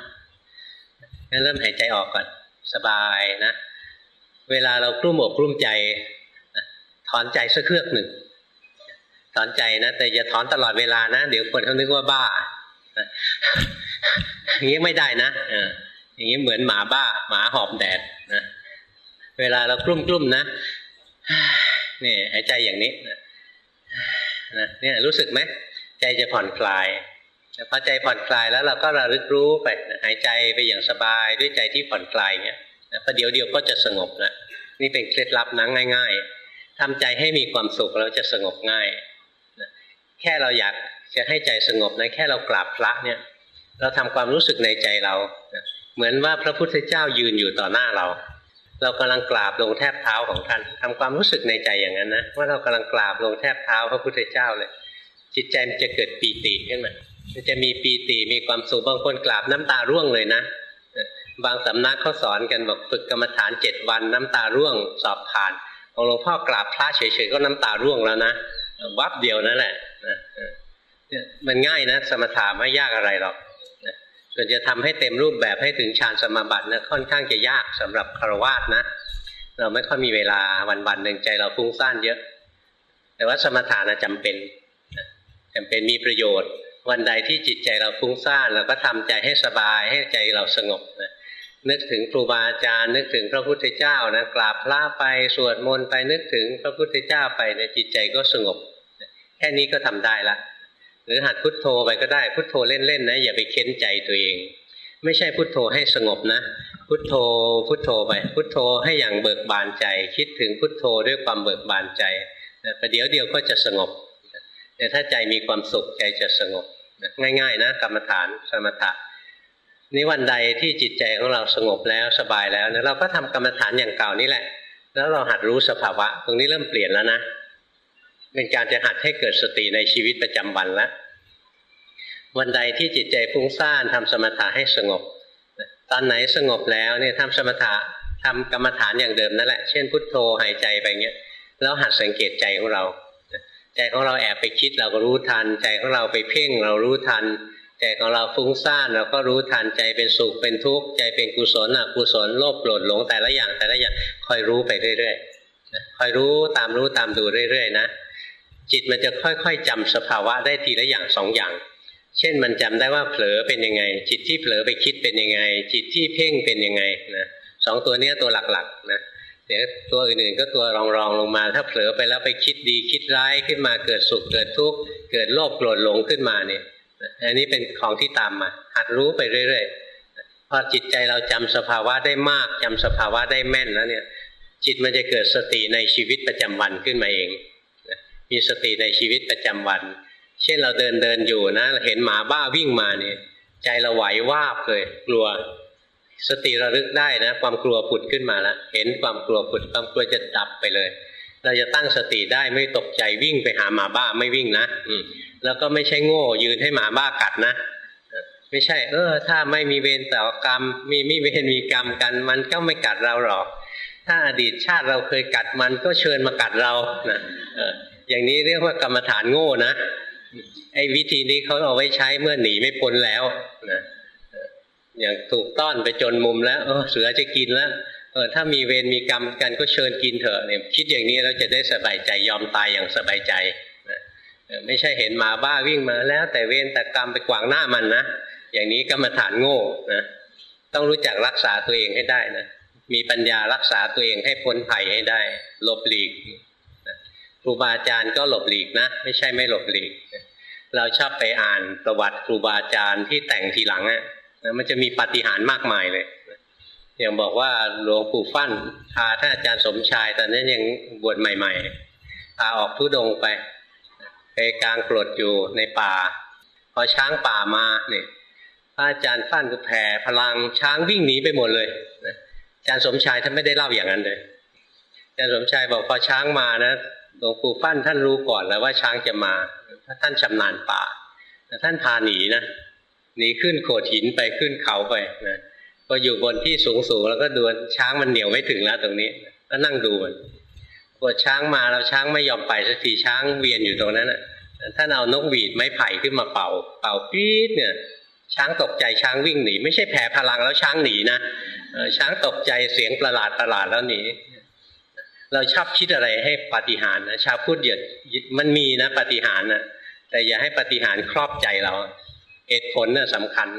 งั้นเริ่มหายใจออกก่อนสบายนะ เวลาเรากลุ้มอกกลุ้มใจ ถอนใจสักเครือกหนึ่งถอนใจนะแต่อย่าถอนตลอดเวลานะ เดี๋ยวคนเขานึกว่าบ้าอย่างนี้ไม่ได้นะอย่างนี้เหมือนหมาบ้า หมาหอบแดดนะเวลาเรากลุ้มกลุ้มนะนี่หายใจอย่างนี้นะเนี่ยรู้สึกไหม ใจจะผ่อนคลายพอใจผ่อนคลายแล้วเราก็ระลึกรู้ไปหายใจไปอย่างสบายด้วยใจที่ผ่อนคลายเงี้ยประเดี๋ยวเดียวก็จะสงบนะนี่เป็นเคล็ดลับนะง่าย ๆทำใจให้มีความสุขแล้วจะสงบง่ายแค่เราอยากจะให้ใจสงบนะแค่เรากราบพระเนี่ย เราทำความรู้สึกในใจเราเหมือนว่าพระพุทธเจ้ายืนอยู่ต่อหน้าเรา เรากำลังกราบลงแทบเท้าของท่านทำความรู้สึกในใจอย่างนั้นนะว่าเรากำลังกราบลงแทบเท้าพระพุทธเจ้าเลย จิตใจมันจะเกิดปีติขึ้นมามันจะมีปีติมีความสุขบางคนกราบน้ำตาร่วงเลยนะบางสำนักเขาสอนกันบอกฝึกกรรมฐานเจ็ดวันน้ำตาร่วงสอบผ่านของหลวงพ่อกราบพระเฉยๆก็น้ำตาร่วงแล้วนะวับเดียวนั่นแหละมันง่ายนะ สมถะไม่ยากอะไรหรอกส่วนจะทำให้เต็มรูปแบบให้ถึงฌานสมาบัตินะค่อนข้างจะยากสำหรับคารวาสนะ เราไม่ค่อยมีเวลาวันๆหนึ่งใจเราฟุ้งซ่านเยอะ แต่ว่าสมถะนะจำเป็น จำเป็นมีประโยชน์ วันใดที่จิตใจเราฟุ้งซ่านเราก็ทำใจให้สบายให้ใจเราสงบนะนึกถึงครูบาอาจารย์ นึกถึงพระพุทธเจ้านะกราบพระไปสวดมนต์ไปนึกถึงพระพุทธเจ้าไปในจิตใจก็สงบ แค่นี้ก็ทำได้ละ หรือหัดพุทโธไปก็ได้พุทโธเล่นๆนะอย่าไปเค้นใจตัวเอง ไม่ใช่พุทโธให้สงบนะ พุทโธพุทโธไป พุทโธให้อย่างเบิกบานใจ คิดถึงพุทโธด้วยความเบิกบานใจประเดี๋ยวเดียวก็จะสงบ แต่ถ้าใจมีความสุขใจจะสงบง่าย ๆ นะกรรมฐานสมถะนี่วันใดที่จิตใจของเราสงบแล้วสบายแล้วเราก็ทำกรรมฐานอย่างเก่านี่แหละ แล้วเราหัดรู้สภาวะ ตรงนี้เริ่มเปลี่ยนแล้วนะเป็นการจะหัดให้เกิดสติในชีวิตประจำวันแล้ววันใดที่จิตใจฟุ้งซ่านทำสมถะให้สงบ ตอนไหนสงบแล้วเนี่ยทำสมถะทำกรรมฐานอย่างเดิมนั่นแหละ เช่นพุทโธหายใจไปเงี้ยแล้วหัดสังเกตใจของเรา ใจของเราแอบไปคิดเราก็รู้ทัน ใจของเราไปเพ่งเรารู้ทัน ใจของเราฟุ้งซ่านเราก็รู้ทันใจเป็นสุขเป็นทุกข์ใจเป็นกุศลอกุศลโลภโกรธหลงแต่ละอย่างแต่ละอย่างคอยรู้ไปเรื่อยๆคอยรู้ตามรู้ตามดูเรื่อยๆนะจิตมันจะค่อยๆจำสภาวะได้ทีละอย่างสองอย่าง เช่นมันจำได้ว่าเผลอเป็นยังไง จิตที่เผลอไปคิดเป็นยังไง จิตที่เพ่งเป็นยังไงนะสองตัวนี้ตัวหลักๆนะ เดี๋ยวตัวอื่นๆก็ตัวรองๆลงมา ถ้าเผลอไปแล้วไปคิดดีคิดร้ายขึ้นมาเกิดสุขเกิดทุกข์เกิดโลภโกรธหลงขึ้นมาเนี่ยอันนี้เป็นของที่ตามมาหัดรู้ไปเรื่อยๆพอจิตใจเราจำสภาวะได้มากจำสภาวะได้แม่นแล้วเนี่ย จิตมันจะเกิดสติในชีวิตประจำวันขึ้นมาเอง มีสติในชีวิตประจำวัน เช่นเราเดินเดินอยู่นะเห็นหมาบ้าวิ่งมาเนี่ย ใจเราไหววาบเลยกลัว สติระลึกได้นะ ความกลัวผุดขึ้นมาแล้วเห็นความกลัวผุดความกลัวจะดับไปเลย เราจะตั้งสติได้ไม่ตกใจวิ่งไปหาหมาบ้าไม่วิ่งนะอืแล้วก็ไม่ใช่โง่ยืนให้หมาบ้ากัดนะไม่ใช่ เออ ถ้าไม่มีเวรต่อกรรม มีไม่เวรมีกรรมกัน มันก็ไม่กัดเราหรอก ถ้าอดีตชาติเราเคยกัดมันก็เชิญมากัดเรานะอย่างนี้เรียกว่ากรรมฐานโง่นะไอ้วิธีนี้เขาเอาไว้ใช้เมื่อหนีไม่พ้นแล้วนะ อย่างถูกต้อนไปจนมุมแล้วเออเสือจะกินแล้วเออถ้ามีเวรมีกรรมกันก็เชิญกินเถอะเนี่ยคิดอย่างนี้เราจะได้สบายใจยอมตายอย่างสบายใจนะไม่ใช่เห็นหมาบ้าวิ่งมาแล้ว แต่เวรแต่กรรมไปขวางหน้ามันนะอย่างนี้กรรมฐานโง่นะต้องรู้จักรักษาตัวเองให้ได้นะมีปัญญารักษาตัวเองให้พ้นภัยให้ได้หลบหลีกครูบาอาจารย์ก็หลบหลีกนะ ไม่ใช่ไม่หลบหลีก เราชอบไปอ่านประวัติครูบาอาจารย์ที่แต่งทีหลังอะ มันจะมีปาฏิหาริย์มากมายเลยอย่างบอกว่าหลวงปู่ฟั่นพาท่านอาจารย์สมชายตอนนั้นยังบวชใหม่ ๆ พาออกทุดงไปไปกลางกรดอยู่ในป่า พอช้างป่ามาเนี่ยพระอาจารย์ฟั่นก็แผ่พลังช้างวิ่งหนีไปหมดเลยอาจารย์สมชายท่านไม่ได้เล่าอย่างนั้นเลยอาจารย์สมชายบอกพอช้างมานะหลวงปู่ฟั่นท่านรู้ก่อนแล้วว่าช้างจะมาถ้าท่านชำนาญป่าแต่ท่านพาหนีนะ หนีขึ้นโขดหินไปขึ้นเขาไปนะพออยู่บนที่สูงสูงแล้วก็ดูช้างมันเหนียวไม่ถึงแล้วตรงนี้ ก็นั่งดูมันปวดช้างมาแล้วช้างไม่ยอมไปสักทีช้างเวียนอยู่ตรงนั้นอะท่านเอานกหวีดไม้ไผ่ขึ้นมาเป่า เป่าปี๊ดเนี่ย ช้างตกใจช้างวิ่งหนี ไม่ใช่แผ่พลังแล้วช้างหนีนะช้างตกใจเสียงประหลาดประหลาดแล้วหนีเราชอบคิดอะไรให้ปฏิหารนะชาวพุทธเดียดมันมีนะปฏิหารนะแต่อย่าให้ปฏิหารครอบใจเรา เหตุผลน่ะสำคัญ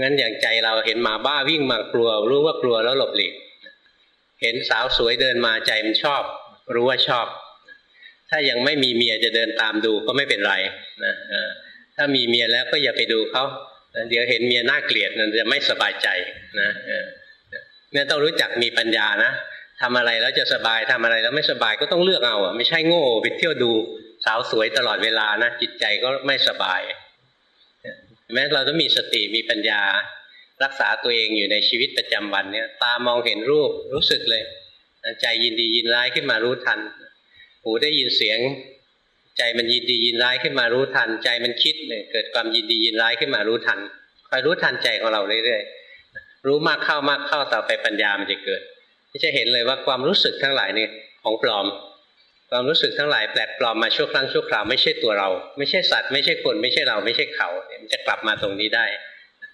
งั้นอย่างใจเราเห็นหมาบ้าวิ่งมากลัว รู้ว่ากลัวแล้วหลบหลีกเห็นสาวสวยเดินมาใจมันชอบ รู้ว่าชอบ ถ้ายังไม่มีเมียจะเดินตามดูก็ไม่เป็นไรนะถ้ามีเมียแล้วก็อย่าไปดูเขาเดี๋ยวเห็นเมียน่าเกลียดนั่นจะไม่สบายใจนะเนี่ยต้องรู้จักมีปัญญานะทำอะไรแล้วจะสบายทำอะไรแล้วไม่สบายก็ต้องเลือกเอาอะไม่ใช่โง่ไปเที่ยวดูสาวสวยตลอดเวลานะจิตใจก็ไม่สบาย แม้เราต้องมีสติมีปัญญา รักษาตัวเองอยู่ในชีวิตประจำวันเนี่ย ตามองเห็นรูปรู้สึกเลย ใจยินดียินร้ายขึ้นมารู้ทัน หูได้ยินเสียง ใจมันยินดียินร้ายขึ้นมารู้ทัน ใจมันคิดเนี่ยเกิดความยินดียินร้ายขึ้นมารู้ทันคอยรู้ทันใจของเราเรื่อยๆรู้มากเข้ามากเข้าต่อไปปัญญามันจะเกิดที่จะเห็นเลยว่าความรู้สึกทั้งหลายเนี่ยของปลอม ความรู้สึกทั้งหลายแปลกปลอมมาชั่วครั้งชั่วคราวไม่ใช่ตัวเรา ไม่ใช่สัตว์ไม่ใช่คนไม่ใช่เราไม่ใช่เขาเนี่ยมันจะกลับมาตรงนี้ได้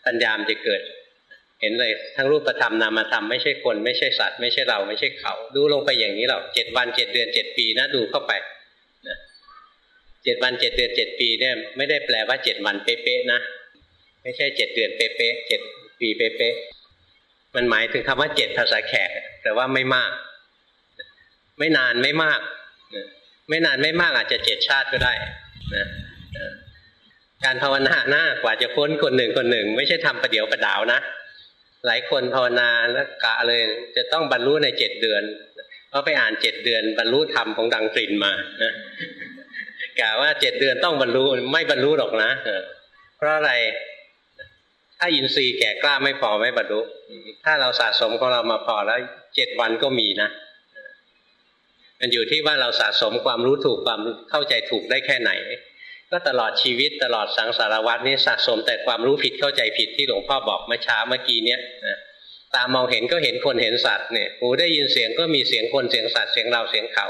ปัญญามจะเกิด เห็นเลยทั้งรูปธรรมนามธรรมไม่ใช่คนไม่ใช่สัตว์ไม่ใช่เราไม่ใช่เขา ดูลงไปอย่างนี้เราเจ็ดวันเจ็ดเดือนเจ็ดปีนะดูเข้าไปเจ็ดวันเจ็ดเดือนเจ็ดปีเนี่ยไม่ได้แปลว่าเจ็ดวันเป๊ะๆนะ ไม่ใช่เจ็ดเดือนเป๊ะๆเจ็ดปีเป๊ะๆมันหมายถึงคำว่าเจ็ดภาษาแขกแต่ว่าไม่มาก ไม่นานไม่มาก ไม่นานไม่มากอาจจะเจ็ดชาติก็ได้นะการภาวนาหน้ากว่าจะพ้นคนหนึ่งคนหนึ่ง ไม่ใช่ทำประเดี๋ยวประดาวนะ หลายคนภาวนาแล้วกะเลยจะต้องบรรลุในเจ็ดเดือนเพราะไปอ่านเจ็ดเดือน บรรลุธรรมของดังตรินมานะกะว่าเจ็ดเดือนต้องบรรลุไม่บรรลุหรอกนะเพราะอะไร ถ้าอินทรีย์แก่กล้าไม่พอไม่บรรลุถ้าเราสะสมของเรามาพอแล้วเจ็ดวันก็มีนะ มันอยู่ที่ว่าเราสะสมความรู้ถูกความเข้าใจถูกได้แค่ไหน ก็ตลอดชีวิตตลอดสังสารวัตนี้สะสมแต่ความรู้ผิดเข้าใจผิดที่หลวงพ่อบอกเมื่อเช้าเมื่อกี้เนี้ยตามองเห็นก็เห็นคนเห็นสัตว์เนี่ยหูได้ยินเสียงก็มีเสียงคนเสียงสัตว์เสียงเราเสียงเขา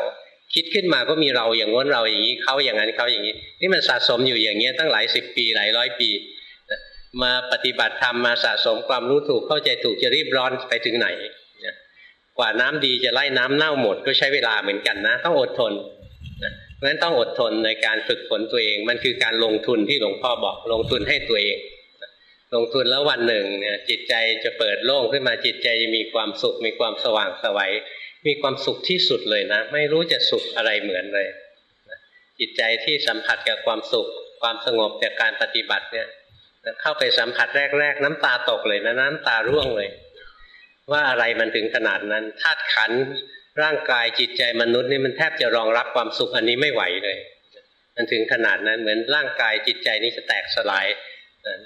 คิดขึ้นมาก็มีเราอย่างง้นเราอย่างนี้เขาอย่างนั้นเขาอย่างนี้ นี่มันสะสมอยู่อย่างเงี้ยตั้งหลายสิบปีหลายร้อยปีมาปฏิบัติธรรมมาสะสมความรู้ถูกเข้าใจถูกจะรีบร้อนไปถึงไหน กว่าน้ำดีจะไล่น้ำเน่าหมดก็ใช้เวลาเหมือนกันนะ ต้องอดทนเพราะฉะนั้นต้องอดทนในการฝึกฝนตัวเอง มันคือการลงทุนที่หลวงพ่อบอกลงทุนให้ตัวเอง ลงทุนแล้ววันหนึ่งเนี่ยจิตใจจะเปิดโล่งขึ้นมาจิตใจจะมีความสุข มีความสว่างสวัยมีความสุขที่สุดเลยนะ ไม่รู้จะสุขอะไรเหมือนเลยจิตใจที่สัมผัสกับความสุข ความสงบจากการปฏิบัติเนี่ยเข้าไปสัมผัสแรก ๆ น้ำตาตกเลยนะน้ำตาร่วงเลย ว่าอะไรมันถึงขนาดนั้นธาตุขันร่างกายจิตใจมนุษย์นี่มันแทบจะรองรับความสุขอันนี้ไม่ไหวเลย มันถึงขนาดนั้นเหมือนร่างกายจิตใจนี้จะแตกสลาย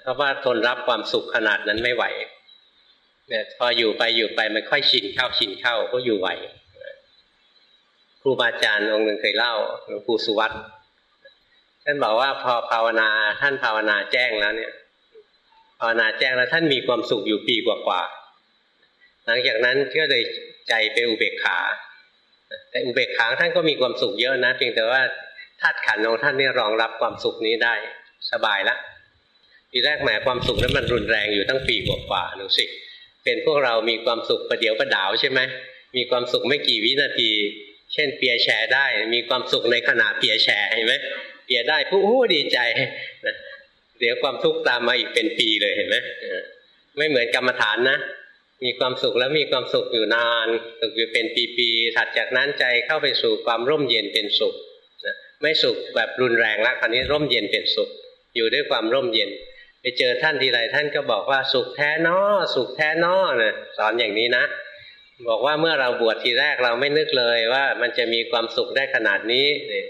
เพราะว่าทนรับความสุขขนาดนั้นไม่ไหวเนี่ยพออยู่ไปอยู่ไปมันค่อยชินเข้าชินเข้าก็อยู่ไหวครูบาอาจารย์องค์หนึ่งเคยเล่าหลวงปู่สุวัตท่านบอกว่าพอภาวนาท่านภาวนาแจ้งแล้วเนี่ย ภาวนาแจ้งแล้วท่านมีความสุขอยู่ปีกว่าๆ หลังจากนั้นก็เลยใจไปอุเบกขา แต่อุเบกขาท่านก็มีความสุขเยอะนะเพียงแต่ว่าธาตุขันของท่านนี่รองรับความสุขนี้ได้สบายละทีแรกแหมความสุขนั้นมันรุนแรงอยู่ตั้งปีกว่าๆหนูสิเป็นพวกเรามีความสุขประเดี๋ยวประดาวใช่ไหมมีความสุขไม่กี่วินาที เช่นเปียแชร์ได้ มีความสุขในขณะเปียแชร์เห็นไหมเปียได้ผู้อู้ดีใจเดี๋ยวความทุกข์ตามมาอีกเป็นปีเลยเห็นไหมไม่เหมือนกรรมฐานนะ มีความสุขแล้วมีความสุขอยู่นานสุขอยู่เป็นปีๆถัดจากนั้นใจเข้าไปสู่ความร่มเย็นเป็นสุขไม่สุขแบบรุนแรงแล้วคราวนี้ร่มเย็นเป็นสุข อยู่ด้วยความร่มเย็น ไปเจอท่านทีไรท่านก็บอกว่าสุขแท้นอสุขแท้นอนะสอนอย่างนี้นะ บอกว่าเมื่อเราบวชทีแรกเราไม่นึกเลยว่ามันจะมีความสุขได้ขนาดนี้เนี่ย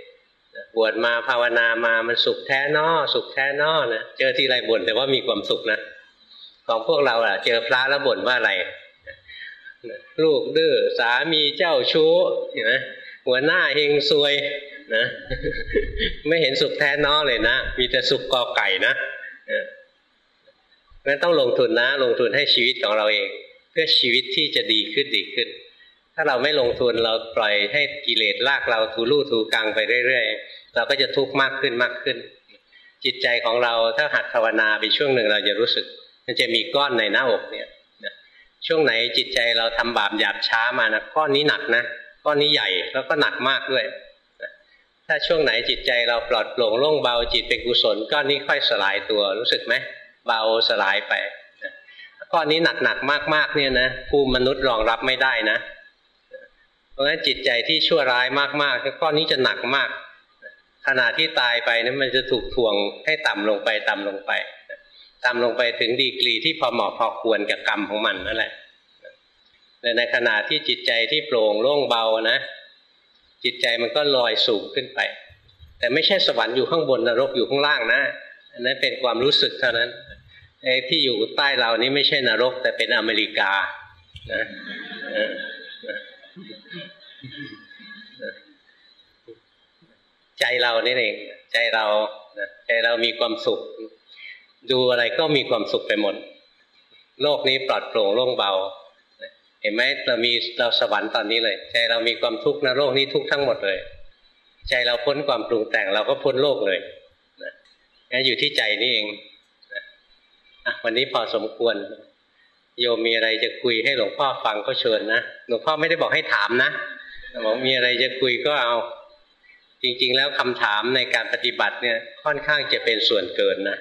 บวชมาภาวนามามันสุขแท้นอสุขแท้นอนะเจอทีไรบ่นแต่ว่ามีความสุขนะ ของพวกเราอะเจอพระแล้วบ่นว่าอะไร ลูกดื้อสามีเจ้าชู้เห็นไหมหัวหน้าเฮงซวยนะไม่เห็นสุขแท้นอเลยนะ มีแต่สุขกอไก่นะงั้นต้องลงทุนนะ ลงทุนให้ชีวิตของเราเอง เพื่อชีวิตที่จะดีขึ้นดีขึ้น ถ้าเราไม่ลงทุนเราปล่อยให้กิเลสลากเราทูลู่ทูกังไปเรื่อยๆเราก็จะทุกข์มากขึ้นมากขึ้น จิตใจของเราถ้าหัดภาวนาไปช่วงหนึ่งเราจะรู้สึก มันจะมีก้อนในหน้าอกเนี่ยช่วงไหนจิตใจเราทำบาปหยาบช้ามานะก้อนนี้หนักนะก้อนนี้ใหญ่แล้วก็หนักมากด้วยถ้าช่วงไหนจิตใจเราปลอดโปร่งโล่งเบาจิตเป็นกุศลก้อนนี้ค่อยสลายตัวรู้สึกไหมเบาสลายไปก้อนนี้หนักหนักมากๆเนี่ยนะภูมิมนุษย์รองรับไม่ได้นะ เพราะฉะนั้นจิตใจที่ชั่วร้ายมากๆก้อนนี้จะหนักมากขณะที่ตายไปนั้นมันจะถูกทวงให้ต่ำลงไปต่ำลงไป ต่ำลงไปถึงดีกรีที่พอเหมาะพอควรกับกรรมของมันนั่นแหละแต่ในขณะที่จิตใจที่โปร่งโล่งเบานะ จิตใจมันก็ลอยสูงขึ้นไป แต่ไม่ใช่สวรรค์อยู่ข้างบนนรกอยู่ข้างล่างนะอันนั้นเป็นความรู้สึกเท่านั้นไอ้ที่อยู่ใต้เรานี่ไม่ใช่นรก แต่เป็นอเมริกานะใจเรานี่เองใจเราใจเรามีความสุข ดูอะไรก็มีความสุขไปหมด โลกนี้ปลอดโปร่งโล่งเบา เห็นไหมเรามีเราสวรรค์ตอนนี้เลย ใจเรามีความทุกข์นะโลกนี้ทุกข์ทั้งหมดเลย ใจเราพ้นความปรุงแต่งเราก็พ้นโลกเลยนะอยู่ที่ใจนี่เองนะวันนี้พอสมควร โยมมีอะไรจะคุยให้หลวงพ่อฟังก็เชิญนะหลวงพ่อไม่ได้บอกให้ถามนะบอกมีอะไรจะคุยก็เอา จริง ๆ แล้วคำถามในการปฏิบัติเนี่ยค่อนข้างจะเป็นส่วนเกินนะ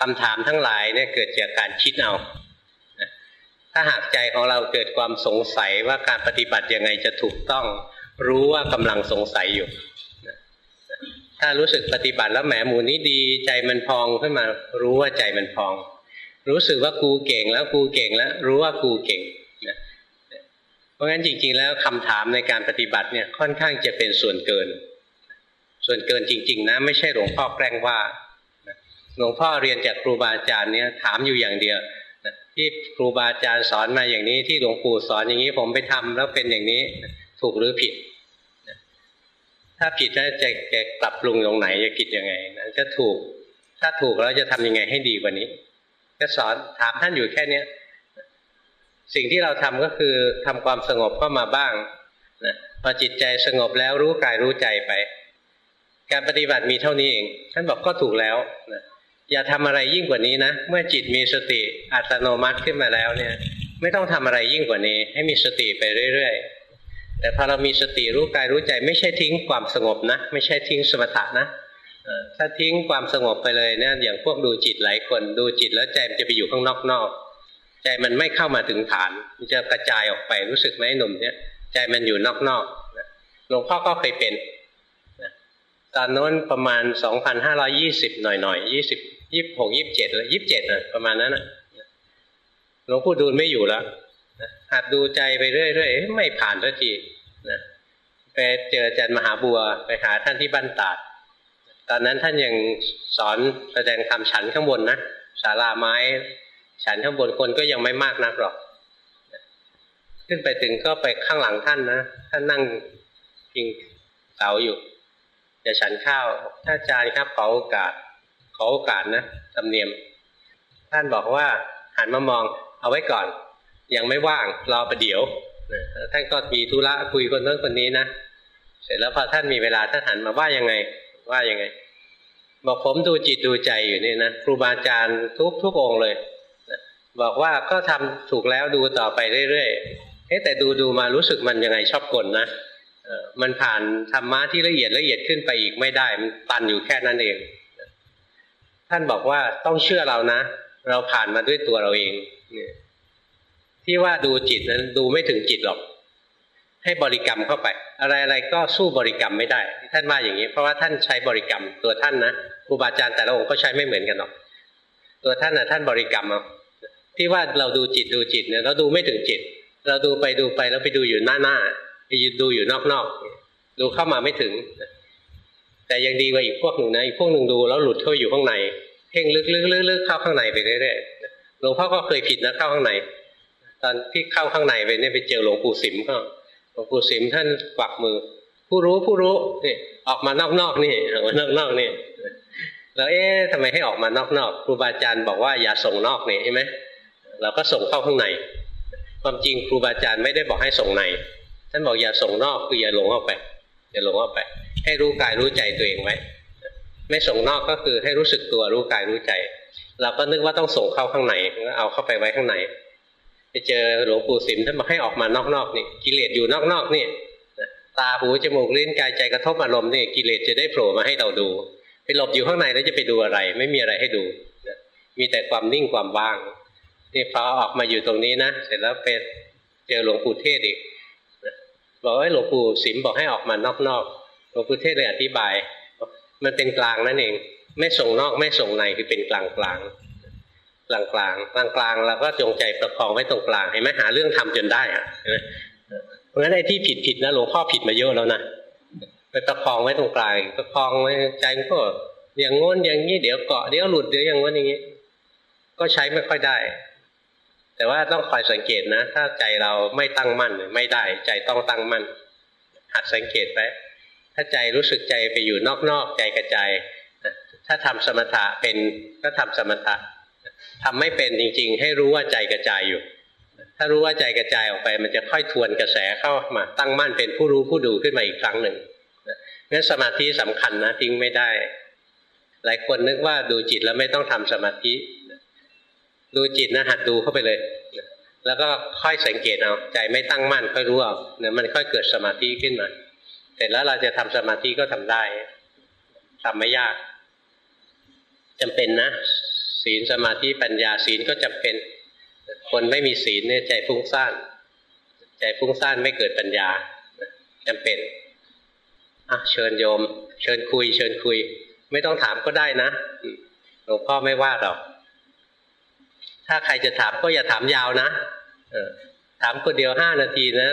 คำถามทั้งหลายเนี่ยเกิดจากการคิดเอาถ้าหากใจของเราเกิดความสงสัยว่าการปฏิบัติยังไงจะถูกต้อง รู้ว่ากำลังสงสัยอยู่ ถ้ารู้สึกปฏิบัติแล้วแหมหมูนี้ดี ใจมันพองขึ้นมารู้ว่าใจมันพอง รู้สึกว่ากูเก่งแล้วกูเก่งแล้วรู้ว่ากูเก่งเพราะงั้นจริง ๆ แล้วคำถามในการปฏิบัติเนี่ยค่อนข้างจะเป็นส่วนเกิน ส่วนเกินจริง ๆ นะ ไม่ใช่หลวงพ่อแกล้งว่า หลวงพ่อเรียนจากครูบาอาจารย์เนี่ยถามอยู่อย่างเดียวที่ครูบาอาจารย์สอนมาอย่างนี้ที่หลวงปู่สอนอย่างนี้ผมไปทำแล้วเป็นอย่างนี้ถูกหรือผิด ถ้าผิดแล้วจะจะปรับปรุงตรงไหนจะผิดยังไงนะจะถูก ถ้าถูกแล้วจะทำยังไงให้ดีกว่านี้ ก็สอนถามท่านอยู่แค่เนี้ยสิ่งที่เราทำก็คือทำความสงบเข้ามาบ้างนะพอจิตใจสงบแล้วรู้กายรู้ใจไป การปฏิบัติมีเท่านี้เอง ท่านบอกก็ถูกแล้วนะ อย่าทำอะไรยิ่งกว่านี้นะ เมื่อจิตมีสติอัตโนมัติขึ้นมาแล้วเนี่ย ไม่ต้องทำอะไรยิ่งกว่านี้ ให้มีสติไปเรื่อยๆ แต่พอเรามีสติรู้กายรู้ใจ ไม่ใช่ทิ้งความสงบนะ ไม่ใช่ทิ้งสมถะนะถ้าทิ้งความสงบไปเลยเนี่ยอย่างพวกดูจิตหลายคนดูจิตแล้วใจมันจะไปอยู่ข้างนอกๆใจมันไม่เข้ามาถึงฐานมันจะกระจายออกไปรู้สึกไหมหนุ่มเนี่ย ใจมันอยู่นอกๆหลวงพ่อก็เคยเป็นตอนโน้นประมาณสองพันห้าร้อยี่สิบหน่อยๆยี่สิบ ยี่สิบหกยี่สิบเจ็ดเลยยี่สิบเจ็ดอะประมาณนั้นอะหลวงพ่อดูลไม่อยู่แล้วหัดดูใจไปเรื่อยๆไม่ผ่านสักทีนะไปเจออาจารย์มหาบัวไปหาท่านที่บ้านตาด ตอนนั้นท่านยังสอนแสดงธรรมฉันข้างบนนะศาลาไม้ ฉันข้างบนคนก็ยังไม่มากนักหรอก ขึ้นไปถึงก็ไปข้างหลังท่านนะท่านนั่งพิงเสาอยู่จะฉันข้าวท่านอาจารย์ครับขอโอกาส ขอโอกาสนะธรรมเนียม ท่านบอกว่าหันมามองเอาไว้ก่อน ยังไม่ว่างรอประเดี๋ยวท่านก็มีธุระคุยคนนั้นคนนี้นะเสร็จแล้วพอท่านมีเวลาท่านหันมาว่ายังไง ว่ายังไง บอกผมดูจิตดูใจอยู่นี่นะครูบาอาจารย์ทุกทุกองเลยบอกว่าก็ทำถูกแล้วดูต่อไปเรื่อยๆเแต่ดูดูมารู้สึกมันยังไงชอบกลนะมันผ่านธรรมะที่ละเอียดละเอียดขึ้นไปอีกไม่ได้ มันตันอยู่แค่นั้นเอง ท่านบอกว่าต้องเชื่อเรานะ เราผ่านมาด้วยตัวเราเองที่ว่าดูจิตนั้นดูไม่ถึงจิตหรอก ให้บริกรรมเข้าไป อะไรอะไรก็สู้บริกรรมไม่ได้ ท่านว่าอย่างนี้ เพราะว่าท่านใช้บริกรรมตัวท่านนะครูบาอาจารย์แต่ละองค์ก็ใช้ไม่เหมือนกันหรอก ตัวท่านนะท่านบริกรรมเอาที่ว่าเราดูจิตดูจิตเนี่ยเราดูไม่ถึงจิต เราดูไปดูไปแล้วไปดูอยู่หน้าหน้าไปดูอยู่นอกนอกดูเข้ามาไม่ถึง แต่ยังดีกว่าอีกพวกหนึ่งนะอีกพวกหนึ่งดูแล้วหลุดเข้าอยู่ข้างในเพ่งลึกๆๆเข้าข้างในไปเรื่อยๆหลวงพ่อก็เคยผิดนะเข้าข้างใน ตอนที่เข้าข้างในไปเนี่ยไปเจอหลวงปู่สิมก็หลวงปู่สิมท่านกวักมือ ผู้รู้ผู้รู้นี่ออกมานอกๆนี่ออกมานอกๆนี่แล้วเอ๊ะทำไมให้ออกมานอกๆครูบาอาจารย์บอกว่าอย่าส่งนอกนี่ใช่ไหมเราก็ส่งเข้าข้างใน ความจริงครูบาอาจารย์ไม่ได้บอกให้ส่งในท่านบอกอย่าส่งนอกคืออย่าหลงออกไป อย่าหลงออกไป ให้รู้กายรู้ใจตัวเองไว้ไม่ส่งนอกก็คือให้รู้สึกตัวรู้กายรู้ใจ เราก็นึกว่าต้องส่งเข้าข้างในก็เอาเข้าไปไว้ข้างในไปเจอหลวงปู่สิมท่านมาให้ออกมานอกๆนี่กิเลสอยู่นอกๆนี่ตาหูจมูกลิ้นกายใจกระทบอารมณ์นี่กิเลสจะได้โผล่มาให้เราดูไปหลบอยู่ข้างในแล้วจะไปดูอะไร ไม่มีอะไรให้ดูมีแต่ความนิ่งความว่างนี่พอออกมาอยู่ตรงนี้นะเสร็จแล้วไปเจอหลวงปู่เทศอีก บอกว่าหลวงปู่สิมบอกให้ออกมานอกๆหลวงปู่เทศเลยอธิบาย มันเป็นกลางนั่นเอง ไม่ส่งนอกไม่ส่งในคือเป็นกลางกลางกลางกลางกลางกลางเราก็จงใจประคองไว้ตรงกลางเห็นไหมหาเรื่องทำจนได้อะเพราะฉะนั้นไอ้ที่ผิดผิดนะหลวงพ่อผิดมาเยอะแล้วนะไปประคองไว้ตรงกลางประคองไว้ใจมันก็อย่างงนอย่างนี้เดี๋ยวเกาะเดี๋ยวหลุดเดี๋ยวอย่างงนอย่างนี้ ก็ใช้ไม่ค่อยได้ แต่ว่าต้องคอยสังเกตนะ ถ้าใจเราไม่ตั้งมั่นไม่ได้ ใจต้องตั้งมั่น หัดสังเกตไปถ้าใจรู้สึกใจไปอยู่นอกๆใจกระจายถ้าทำสมถะเป็นก็ทำสมถะทำไม่เป็นจริง ๆ ให้รู้ว่าใจกระจายอยู่ ถ้ารู้ว่าใจกระจายออกไป มันจะค่อยทวนกระแสเข้ามาตั้งมั่นเป็นผู้รู้ผู้ดูขึ้นมาอีกครั้งหนึ่งนั้นสมาธิสำคัญนะทิ้งไม่ได้ หลายคนนึกว่าดูจิตแล้วไม่ต้องทำสมาธิ ดูจิตนะหัดดูเข้าไปเลย แล้วก็ค่อยสังเกตเอาใจไม่ตั้งมั่นค่อยรู้เอาเนี่ยมันค่อยเกิดสมาธิขึ้นมา เสร็จแล้วเราจะทำสมาธิก็ทำได้ทำไม่ยากจำเป็นนะ ศีลสมาธิปัญญาศีลก็จำเป็น คนไม่มีศีลเนี่ยใจฟุ้งซ่านใจฟุ้งซ่านไม่เกิดปัญญาจำเป็นอะเชิญโยม เชิญคุย เชิญคุย ไม่ต้องถามก็ได้นะหลวงพ่อไม่ว่าหรอก ถ้าใครจะถามก็อย่าถามยาวนะถามคนเดียวห้านาทีนะ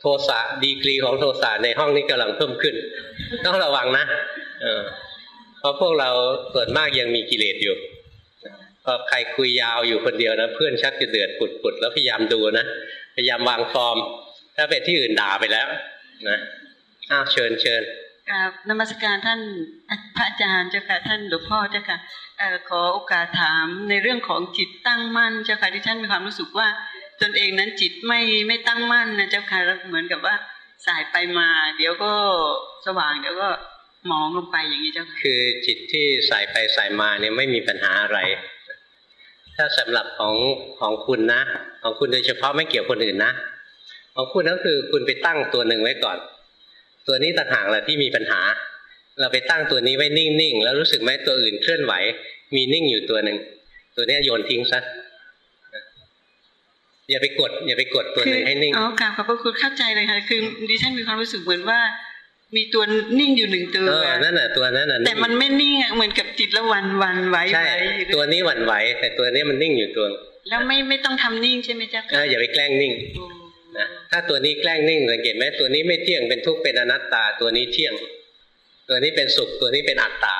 โทสะดีกรีของโทสะในห้องนี้กำลังเพิ่มขึ้น ต้องระวังนะเพราะพวกเราส่วนมากยังมีกิเลสอยู่พอใครคุยยาวอยู่คนเดียวนะเพื่อนชักจะเดือดปุดๆแล้วพยายามดูนะพยายามวางฟอร์ม ถ้าเป็นที่อื่นด่าไปแล้ว นะอ้าวเชิญเชิญกราบนมัสการท่านพระอาจารย์เจ้าค่ะท่านหลวงพ่อเจ้าค่ะ ขอโอกาสถามในเรื่องของจิตตั้งมั่นเจ้าค่ะที่ท่านมีความรู้สึกว่า ตนเองนั้นจิตไม่ไม่ตั้งมั่นนะเจ้าค่ะเหมือนกับว่าสายไปมา เดี๋ยวก็สว่างเดี๋ยวก็มองลงไปอย่างนี้เจ้าค่ะคือจิตที่สายไปสายมาเนี่ยไม่มีปัญหาอะไร ถ้าสำหรับของของคุณนะ ของคุณโดยเฉพาะไม่เกี่ยวคนอื่นนะ ของคุณก็คือคุณไปตั้งตัวหนึ่งไว้ก่อน ตัวนี้ต่างหากแหละที่มีปัญหา เราไปตั้งตัวนี้ไว้นิ่งๆแล้วรู้สึกไหมตัวอื่นเคลื่อนไหว มีนิ่งอยู่ตัวหนึ่งตัวนี้โยนทิ้งซะอย่าไปกด อย่าไปกดตัวหนึ่งให้นิ่งอ๋อกราบขอบพระคุณเข้าใจเลยค่ะคือดิฉันมีความรู้สึกเหมือนว่ามีตัวนิ่งอยู่หนึ่งตัวเออนั่นแหะตัวนั้นน่ะแต่มันไม่นิ่งอะเหมือนกับจิตละวันวันไหวใช่ตัวนี้วันไหว แต่ตัวนี้มันนิ่งอยู่ตัว แล้วไม่ไม่ต้องทำนิ่งใช่ไหมจ๊ะออย่าไปแกล้งนิ่งนะถ้าตัวนี้แกล้งนิ่งสังเกตไหมตัวนี้ไม่เที่ยงเป็นทุกข์เป็นอนัตตาตัวนี้เที่ยง ตัวนี้เป็นสุขตัวนี้เป็นอัตตา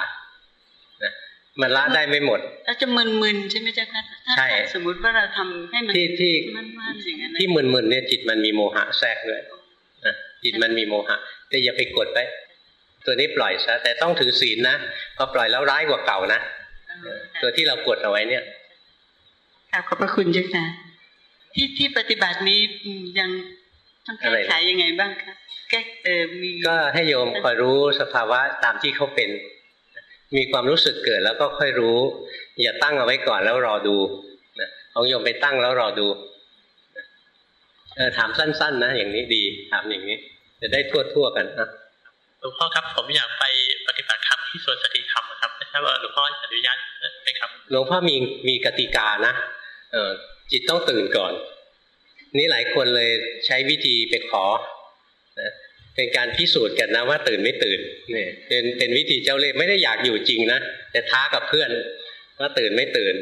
มันละได้ไม่หมดแล้วจะมึนๆใช่ไหมจ๊ะคะใช่สมมติว่าเราทำให้มันที่ที่มันๆอย่างนั้นที่มึนๆเนี่ยจิตมันมีโมหะแทรกด้วยจิตมันมีโมหะ แต่อย่าไปกดไปตัวนี้ปล่อยซะแต่ต้องถือศีลนะพอปล่อยแล้วร้ายกว่าเก่านะตัวที่เรากดเอาไว้เนี่ยขอบพระคุณจ้ะค่ะที่ที่ปฏิบัตินี้ยังต้องแก้ไขยังไงบ้างคะแก้เออมีก็ให้โยมคอยรู้สภาวะตามที่เขาเป็น มีความรู้สึกเกิดแล้วก็ค่อยรู้ อย่าตั้งเอาไว้ก่อนแล้วรอดูนะเอาโยมไปตั้งแล้วรอดูเออถามสั้น ๆ นะอย่างนี้ดีถามอย่างนี้ จะได้ทั่วๆกันนะหลวงพ่อครับผมอยากไปปฏิบัติธรรมที่สวนสติธรรมครับไม่ใช่ว่าหลวงพ่ออนุญาตไหมครับหลวงพ่อมีมีกติกานะเออจิตต้องตื่นก่อน นี่หลายคนเลยใช้วิธีไปขอนะ เป็นการพิสูจน์กันนะว่าตื่นไม่ตื่นเนี่ยเป็นเป็นวิธีเจ้าเล่ห์ไม่ได้อยากอยู่จริงนะแต่ท้ากับเพื่อนว่าตื่นไม่ตื่น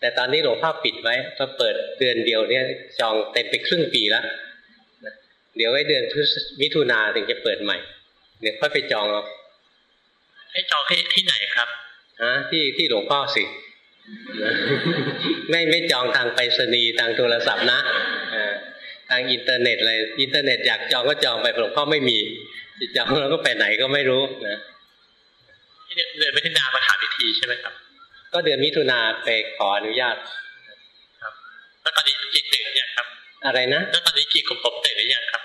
แต่ตอนนี้หลวงพ่อปิดไว้พอเปิดเดือนเดียวเนี่ยจองเต็มไปครึ่งปีแล้วเดี๋ยวไว้เดือนพฤษมิถุนาถึงจะเปิดใหม่ เดี๋ยวค่อยไปจองเอาให้จองที่ที่ไหนครับฮะที่ที่หลวงพ่อสิ ไม่ไม่จองทางไปรษณีย์ทางโทรศัพท์นะ ทางอินเทอร์เน็ตอะไรอินเทอร์เน็ตอยากจองก็จองไปหลวงพ่อไม่มีจะจองแล้วก็ไปไหนก็ไม่รู้นะเดือนมิถุนามาถามวิธีใช่ไหมครับ ก็เดือนมิถุนาไปขออนุญาต ครับแล้วตอนนี้จิตตื่นหรือยังครับ อะไรนะแล้วตอนนี้จิตของผมตื่นหรือยังครับ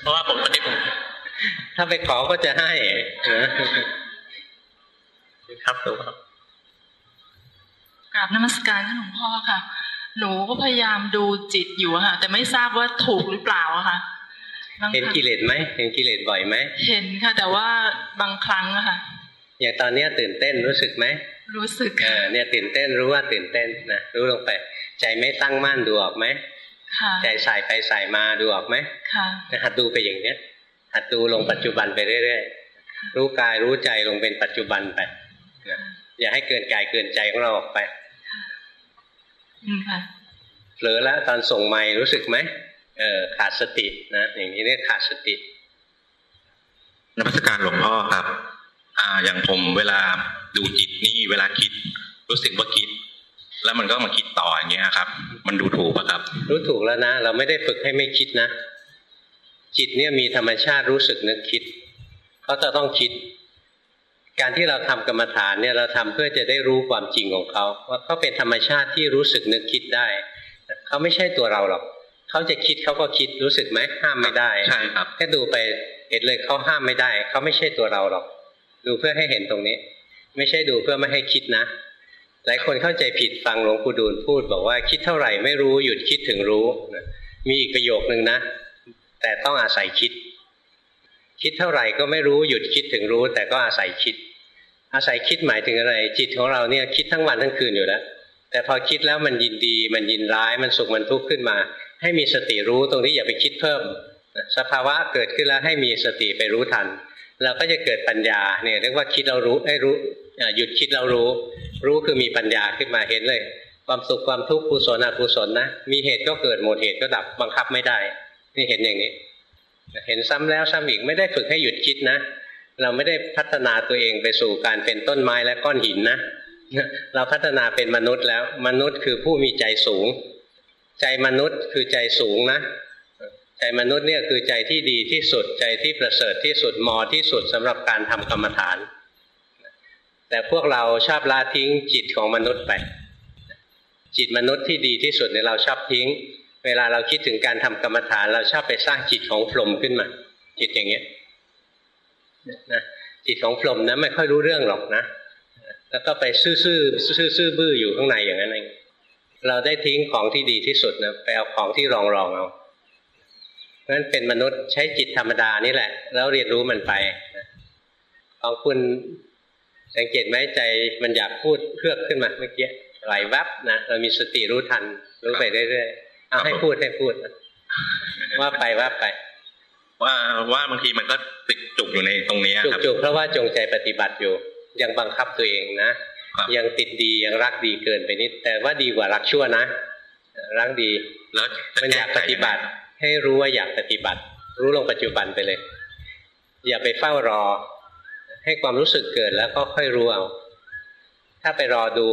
เพราะว่าผมตอนนี้ผมถ้าไปขอก็จะให้ครับหลวงพ่อกราบนมัสการท่านหลวงพ่อค่ะ หนูก็พยายามดูจิตอยู่ค่ะ แต่ไม่ทราบว่าถูกหรือเปล่าค่ะเห็นกิเลสไหมเห็นกิเลสบ่อยไหมเห็นค่ะ แต่ว่าบางครั้งอะค่ะ อย่างตอนนี้ตื่นเต้นรู้สึกไหมรู้สึกเออเนี่ยตื่นเต้นรู้ว่าตื่นเต้นนะรู้ลงไป ใจไม่ตั้งมั่นดูออกไหมค่ะใจใส่ไปใส่มาดูออกไหมค่ะหัดดูไปอย่างเนี้ยหัดดูลงปัจจุบันไปเรื่อยๆรู้กายรู้ใจลงเป็นปัจจุบันไปอย่าให้เกินกายเกินใจของเราออกไปอืมค่ะ เผลอแล้วตอนส่งไม้รู้สึกไหมเออขาดสตินะอย่างนี้เรียกขาดสตินักพิการหลวงพ่อครับ อ่า อย่างผมเวลาดูจิตนี่เวลาคิด รู้สึกว่าคิด แล้วมันก็มาคิดต่ออย่างเงี้ยครับ มันดูถูกปะครับ รู้ถูกแล้วนะ เราไม่ได้ฝึกให้ไม่คิดนะ จิตเนี่ยมีธรรมชาติรู้สึกนึกคิดเขาจะต้องคิด การที่เราทำกรรมฐานเนี่ยเราทำเพื่อจะได้รู้ความจริงของเขา ว่าเขาเป็นธรรมชาติที่รู้สึกนึกคิดได้ เขาไม่ใช่ตัวเราหรอกเขาจะคิดเขาก็คิดรู้สึกไหมห้ามไม่ได้ใช่ครับแค่ดูไปเห็นเลยเขาห้ามไม่ได้ เขาไม่ใช่ตัวเราหรอก ดูเพื่อให้เห็นตรงนี้ ไม่ใช่ดูเพื่อไม่ให้คิดนะ หลายคนเข้าใจผิดฟังหลวงปู่ดูลพูด บอกว่าคิดเท่าไหร่ไม่รู้หยุดคิดถึงรู้มีอีกประโยคนึงนะ แต่ต้องอาศัยคิด คิดเท่าไหร่ก็ไม่รู้หยุดคิดถึงรู้ แต่ก็อาศัยคิด อาศัยคิดหมายถึงอะไร จิตของเราเนี่ยคิดทั้งวันทั้งคืนอยู่แล้วแต่พอคิดแล้วมันยินดี มันยินร้าย มันสุขมันทุกข์ขึ้นมา ให้มีสติรู้ตรงนี้อย่าไปคิดเพิ่ม สภาวะเกิดขึ้นแล้วให้มีสติไปรู้ทัน เราก็จะเกิดปัญญาเนี่ยเรียกว่าคิดเรารู้ให้รู้หยุดคิดเรารู้ รู้คือมีปัญญาขึ้นมาเห็นเลย ความสุขความทุกข์กุศลอกุศลนะมีเหตุก็เกิดหมดเหตุก็ดับบังคับไม่ได้ นี่เห็นอย่างนี้ เห็นซ้ำแล้วซ้ำอีกไม่ได้ฝึกให้หยุดคิดนะ เราไม่ได้พัฒนาตัวเองไปสู่การเป็นต้นไม้และก้อนหินนะ เราพัฒนาเป็นมนุษย์แล้ว มนุษย์คือผู้มีใจสูง ใจมนุษย์คือใจสูงนะ ใจมนุษย์เนี่ยคือใจที่ดีที่สุด ใจที่ประเสริฐที่สุดมอที่สุดสำหรับการทำกรรมฐาน แต่พวกเราชอบละทิ้งจิตของมนุษย์ไป จิตมนุษย์ที่ดีที่สุดเนี่ยเราชอบทิ้ง เวลาเราคิดถึงการทำกรรมฐาน เราชอบไปสร้างจิตของพรหมขึ้นมา จิตอย่างเงี้ย นะจิตของพรหมนะไม่ค่อยรู้เรื่องหรอกนะ แล้วก็ไปซื่อซื่อซื่อซื่อบื้ออยู่ข้างในอย่างนั้นเองเราได้ทิ้งของที่ดีที่สุดนะไปเอาของที่รองรองเอาเพราะฉะนั้นเป็นมนุษย์ใช้จิตธรรมดานี่แหละ แล้วเรียนรู้มันไปของคุณสังเกตไหมใจมันอยากพูดเพื่อขึ้นมาเมื่อกี้ไหลแวบนะเรามีสติรู้ทัน รู้ไปเรื่อยๆเอาให้พูดให้พูดว่าไปว่าไป ว่าว่าบางทีมันก็ติดจุกอยู่ในตรงนี้จุกจุกเพราะว่าจงใจปฏิบัติอยู่ ยังบังคับตัวเองนะยังติดดียังรักดีเกินไปนิด แต่ว่าดีกว่ารักชั่วนะรักดีแล้วมันอยากปฏิบัติ ให้รู้ว่าอยากปฏิบัติ รู้ลงปัจจุบันไปเลย อย่าไปเฝ้ารอ ให้ความรู้สึกเกิดแล้วก็ค่อยรู้เอาถ้าไปรอดู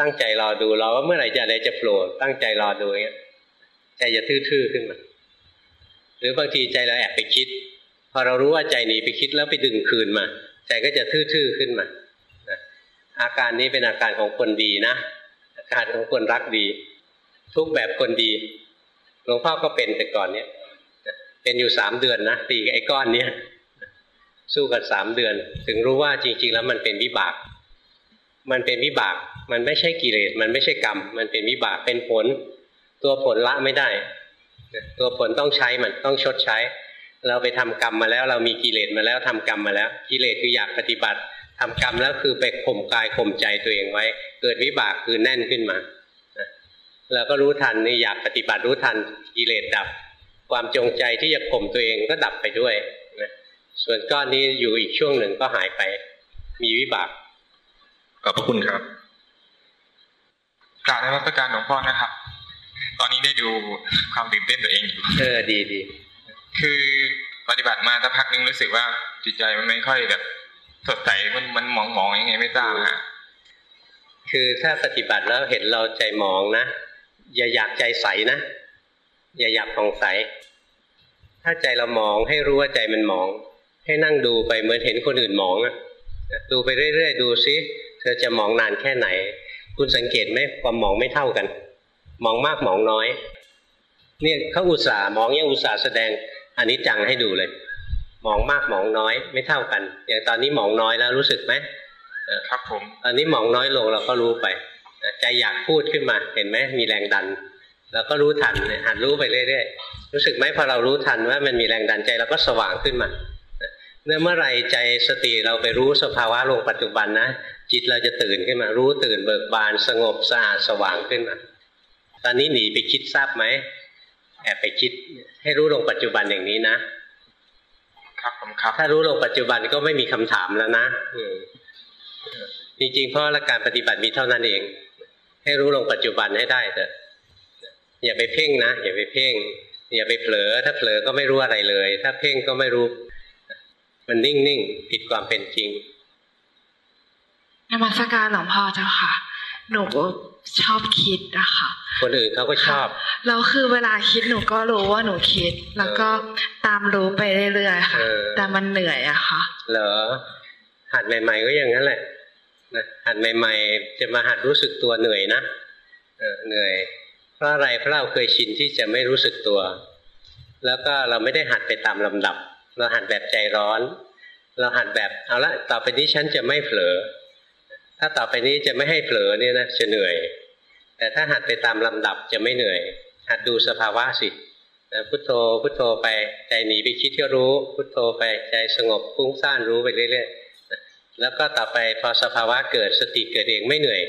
ตั้งใจรอดูรอว่าเมื่อไหร่จะอะไรจะโผล่ตั้งใจรอดูเงี้ยใจจะทื่อๆขึ้นมา หรือบางทีใจเราแอบไปคิด พอเรารู้ว่าใจหนีไปคิดแล้วไปดึงคืนมา ใจก็จะทื่อๆขึ้นมาอาการนี้เป็นอาการของคนดีนะ อาการของคนรักดี ทุกแบบคนดีหลวงพ่อก็เป็นแต่ก่อนเนี้ยเป็นอยู่สามเดือนนะตีไอ้ก้อนเนี้ยสู้กันสามเดือน ถึงรู้ว่าจริง ๆ แล้วมันเป็นวิบาก มันเป็นวิบาก มันไม่ใช่กิเลสมันไม่ใช่กรรม มันเป็นวิบากเป็นผล ตัวผลละไม่ได้ ตัวผลต้องใช้มันต้องชดใช้ เราไปทำกรรมมาแล้ว เรามีกิเลสมาแล้วทำกรรมมาแล้ว กิเลสคืออยากปฏิบัติทำกรรมแล้วคือไปข่มกายข่มใจตัวเองไว้ เกิดวิบากคือแน่นขึ้นมาเราก็รู้ทันนี่อยากปฏิบัติรู้ทันกิเลสดับ ความจงใจที่จะข่มตัวเองก็ดับไปด้วยส่วนก้อนนี้อยู่อีกช่วงหนึ่งก็หายไป มีวิบากขอบพระคุณครับกราบในวัตการหลวงพ่อนะครับ ตอนนี้ได้ดูความตื่นเต้นตัวเองอยู่เออดีดีคือปฏิบัติมาสักพักนึงรู้สึกว่าจิตใจมันไม่ค่อยแบบสดใสมันมันมองมองยังไงไม่ทราบฮะคือถ้าปฏิบัติแล้วเห็นเราใจมองนะอย่าอยากใจใสนะอย่าอยากผ่องใส ถ้าใจเรามองให้รู้ว่าใจมันมอง ให้นั่งดูไปเหมือนเห็นคนอื่นมองอะดูไปเรื่อยๆดูซิเธอจะมองนานแค่ไหน คุณสังเกตไหมความมองไม่เท่ากัน มองมากมองน้อย เนี่ยเขาอุตส่าห์มองยังอุตส่าห์แสดงอันนี้จังให้ดูเลย มองมากมองน้อยไม่เท่ากัน อย่างตอนนี้มองน้อยแล้วรู้สึกไหมครับผมตอนนี้มองน้อยลงเราก็รู้ไปใจอยากพูดขึ้นมาเห็นไหมมีแรงดันแล้วก็รู้ทันเนี่ยหัดรู้ไปเรื่อยๆ รู้สึกไหมพอเรารู้ทันว่ามันมีแรงดันใจเราก็สว่างขึ้นมาเนื่อเมื่อไรใจสติเราไปรู้สภาวะลงปัจจุบันนะจิตเราจะตื่นขึ้นมา รู้ตื่นเบิกบานสงบสะอาดสว่างขึ้นมา ตอนนี้หนีไปคิดทราบไหมแอบไปคิดให้รู้ลงปัจจุบันอย่างนี้นะครับผมครับ ถ้ารู้ลงปัจจุบันก็ไม่มีคำถามแล้วนะจริงๆเพราะละการปฏิบัติมีเท่านั้นเอง ให้รู้ลงปัจจุบันให้ได้เถอะอย่าไปเพ่งนะอย่าไปเพ่ง อย่าไปเผลอ ถ้าเผลอก็ไม่รู้อะไรเลย ถ้าเพ่งก็ไม่รู้ มันนิ่งๆผิดความเป็นจริงนมัสการหลวงพ่อเจ้าค่ะ หนูชอบคิดอะค่ะคนอื่นเขาก็ชอบแล้วคือเวลาคิดหนูก็รู้ว่าหนูคิด แล้วก็ตามรู้ไปเรื่อยๆค่ะแต่มันเหนื่อยอะค่ะ เหรอหัดใหม่ ๆ ก็อย่างนั้นแหละนะหัดใหม่ ๆ จะมาหัดรู้สึกตัวเหนื่อยนะเหนื่อย เพราะอะไรเพราะเราเคยชินที่จะไม่รู้สึกตัว แล้วก็เราไม่ได้หัดไปตามลำดับ เราหัดแบบใจร้อน เราหัดแบบเอาละต่อไปนี้ฉันจะไม่เผลอ ถ้าต่อไปนี้จะไม่ให้เผลอเนี่ยนะจะเหนื่อย แต่ถ้าหัดไปตามลำดับจะไม่เหนื่อย หัดดูสภาวะสิพุทโธพุทโธไปใจหนีไปคิดก็รู้ พุทโธไปใจสงบฟุ้งซ่านรู้ไปเรื่อยๆแล้วก็ต่อไปพอสภาวะเกิดสติเกิดเองไม่เหนื่อย